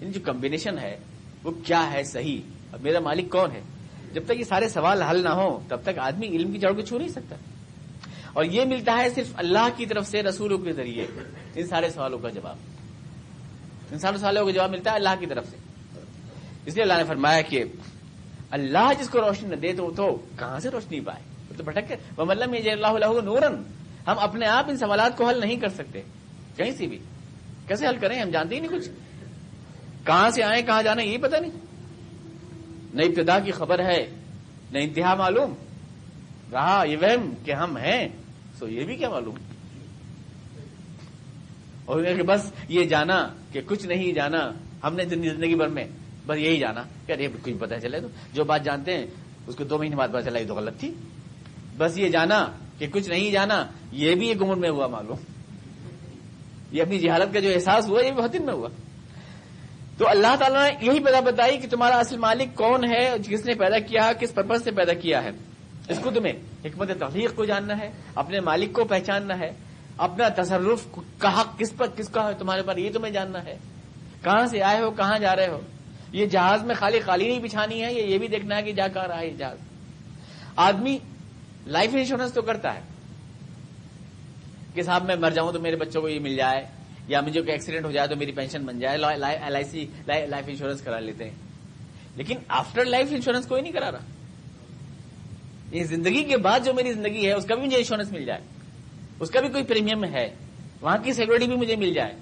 یعنی جو کمبینیشن ہے، وہ کیا ہے صحیح؟ اور میرا مالک کون ہے؟ جب تک یہ سارے سوال حل نہ ہو تب تک آدمی علم کی جڑ کو چھو نہیں سکتا۔ اور یہ ملتا ہے صرف اللہ کی طرف سے، رسولوں کے ذریعے۔ ان سارے سوالوں کا جواب۔ ان سارے سوالوں کا جواب ملتا ہے اللہ کی طرف سے۔ اس لیے اللہ نے فرمایا کہ اللہ جس کو روشنی نہ دے تو تو کہاں سے روشنی پائے؟ تو بھٹک وہ مطلب یہ اللہ نورن ہم اپنے آپ ان سوالات کو حل نہیں کر سکتے۔ کہیں سے بھی۔ کیسے حل کریں؟ ہم جانتے ہی نہیں کچھ۔ کہاں سے آئے کہاں جانا یہ پتہ نہیں۔ نہ ابتدا کی خبر ہے، نہ انتہا معلوم۔ رہا یہ وہم کہ ہم ہیں۔ سو یہ بھی کیا معلوم؟ اور بس یہ جانا کہ کچھ نہیں جانا ہم نے زندگی بھر میں، بس یہی جانا۔ کہ ارے کچھ پتہ چلے تو۔ جو بات جانتے ہیں، اس کو دو مہینے بعد پتا چلا یہ تو غلط تھی۔ بس یہ جانا کہ کچھ نہیں جانا، یہ بھی ایک عمر میں ہوا معلوم۔ یہ اپنی جہالت کا جو احساس ہوا، یہ بھی بہت دن میں ہوا۔ تو اللہ تعالیٰ نے یہی پتا بتائی کہ تمہارا اصل مالک کون ہے، کس نے پیدا کیا، کس پرپز سے پیدا کیا ہے۔ اس کو تمہیں حکمت تخلیق کو جاننا ہے، اپنے مالک کو پہچاننا ہے، اپنا تصرف کا حق کس پر، کس کا ہے تمہارے پر، یہ تمہیں جاننا ہے۔ کہاں سے آئے ہو، کہاں جا رہے ہو؟ یہ جہاز میں خالی خالی نہیں بچھانی ہے، یہ بھی دیکھنا ہے کہ جا کر رہا ہے یہ جہاز۔ آدمی لائف انشورنس تو کرتا ہے کہ صاحب میں مر جاؤں تو میرے بچوں کو یہ مل جائے، یا مجھے کوئی ایکسیڈنٹ ہو جائے تو میری پینشن بن جائے L I C life insurance کرا لیتے ہیں۔ لیکن آفٹر لائف انشورنس کوئی نہیں کرا رہا۔ یہ زندگی کے بعد جو میری زندگی ہے، اس کا بھی مجھے انشورنس مل جائے۔ اس کا بھی کوئی پریمیم ہے۔ وہاں کی سیکورٹی بھی مجھے مل جائے۔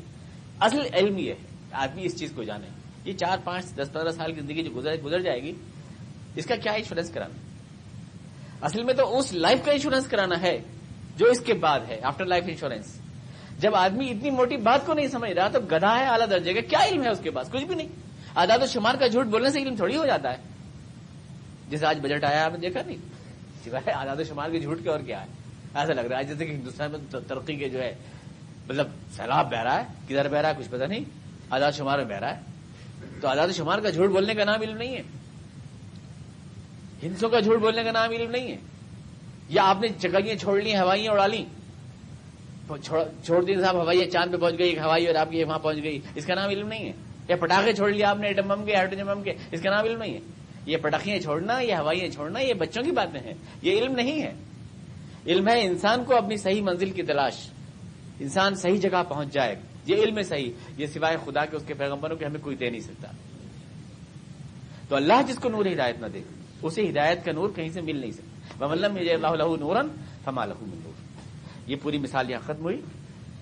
اصل علم یہ ہے، آدمی اس چیز کو جانے۔ یہ چار پانچ دس پندرہ سال کی زندگی جو گزر جائے گی، اس کا کیا انشورنس کرانا اصل میں تو اس لائف کا انشورنس کرانا ہے جو اس کے بعد ہے آفٹر لائف انشورنس جب آدمی اتنی موٹی بات کو نہیں سمجھ رہا، تو گدھا ہے، اعلیٰ درجے کا۔ کیا علم ہے اس کے پاس؟ کچھ بھی نہیں۔ آداد و شمار کا جھوٹ بولنے سے علم تھوڑی ہو جاتا ہے۔ جیسے آج بجٹ آیا، آپ نے دیکھا نہیں؟ سوائے آداد و شمار کے جھوٹ کے اور کیا ہے؟ ایسا لگ رہا ہے جیسے کہ ہندوستان میں ترقی کے جو ہے مطلب سیلاب بہ رہا ہے، کدھر بہ رہا ہے، کچھ پتا نہیں، آزاد شمار میں بہ رہا ہے۔ تو آزاد شمار کا جھوٹ بولنے کا نام علم نہیں ہے۔ ہندسوں کا جھوٹ بولنے کا نام علم نہیں ہے۔ یا آپ نے جگہیں چھوڑ لی ہوائیاں اڑا لی چھوڑ دیے صاحب ہوائی چاند پہ پہنچ گئی ہوائی اور آپ کی وہاں پہنچ گئی۔ اس کا نام علم نہیں ہے۔ یا پٹاخے چھوڑ لیا آپ نے، ایٹم بم کے، ہائیڈروجن بم کے، اس کا نام علم نہیں ہے۔ یہ پٹاخیاں چھوڑنا، یہ ہوائیاں چھوڑنا، یہ بچوں کی باتیں ہیں، یہ علم نہیں ہے۔ علم ہے انسان کو اپنی صحیح منزل کی تلاش، انسان صحیح جگہ پہنچ جائے، یہ علم ہے صحیح، یہ سوائے خدا کے اس کے پیغمبروں کے ہمیں کوئی دے نہیں سکتا۔ تو اللہ جس کو نور ہدایت نہ دے اسے ہدایت کا نور کہیں سے مل نہیں سکتا۔ ملم اللہ نورن فما لہو من نور۔ یہ پوری مثال یہاں ختم ہوئی۔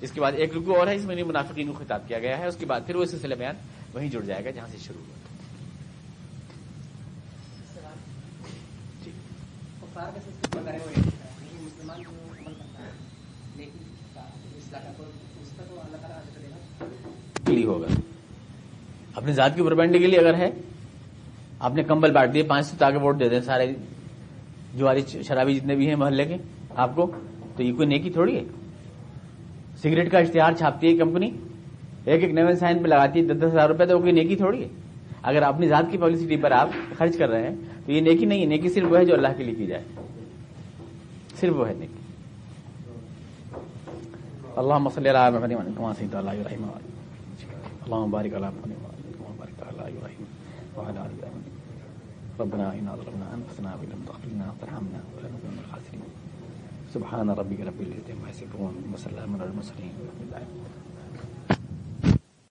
اس کے بعد ایک رکو اور ہے، اس میں منافقین کو خطاب کیا گیا ہے۔ اس کے بعد پھر وہ سلسلہ بیان وہیں جڑ جائے گا جہاں سے شروع ہوا۔ ہوگا اپنی ذات کی پربنڈی کے لیے اگر ہے آپ نے کمبل بانٹ دیے پانچ سو تاکہ ووٹ دے دیں سارے جواری شرابی جتنے بھی ہیں محلے کے آپ کو تو یہ کوئی نیکی تھوڑی ہے سگریٹ کا اشتہار چھاپتی ہے کمپنی ایک ایک نئے سائن پہ لگاتی ہے دس دس ہزار روپے تو کوئی نیکی تھوڑی ہے اگر اپنی ذات کی پبلسٹی پر آپ خرچ کر رہے ہیں، تو یہ نیکی نہیں ہے نیکی صرف وہ ہے جو اللہ کے لیے کی جائے۔ صرف وہ ہے نیکی۔ اللہ مسلم اللهم بارك على محمد اللهم بارك على ربنا انا ظلمنا انفسنا وان لم تغفر لنا وترحمنا لنكن من الخاسرين سبحان ربك رب العزه عما يصفون وسلام على المرسلين والحمد لله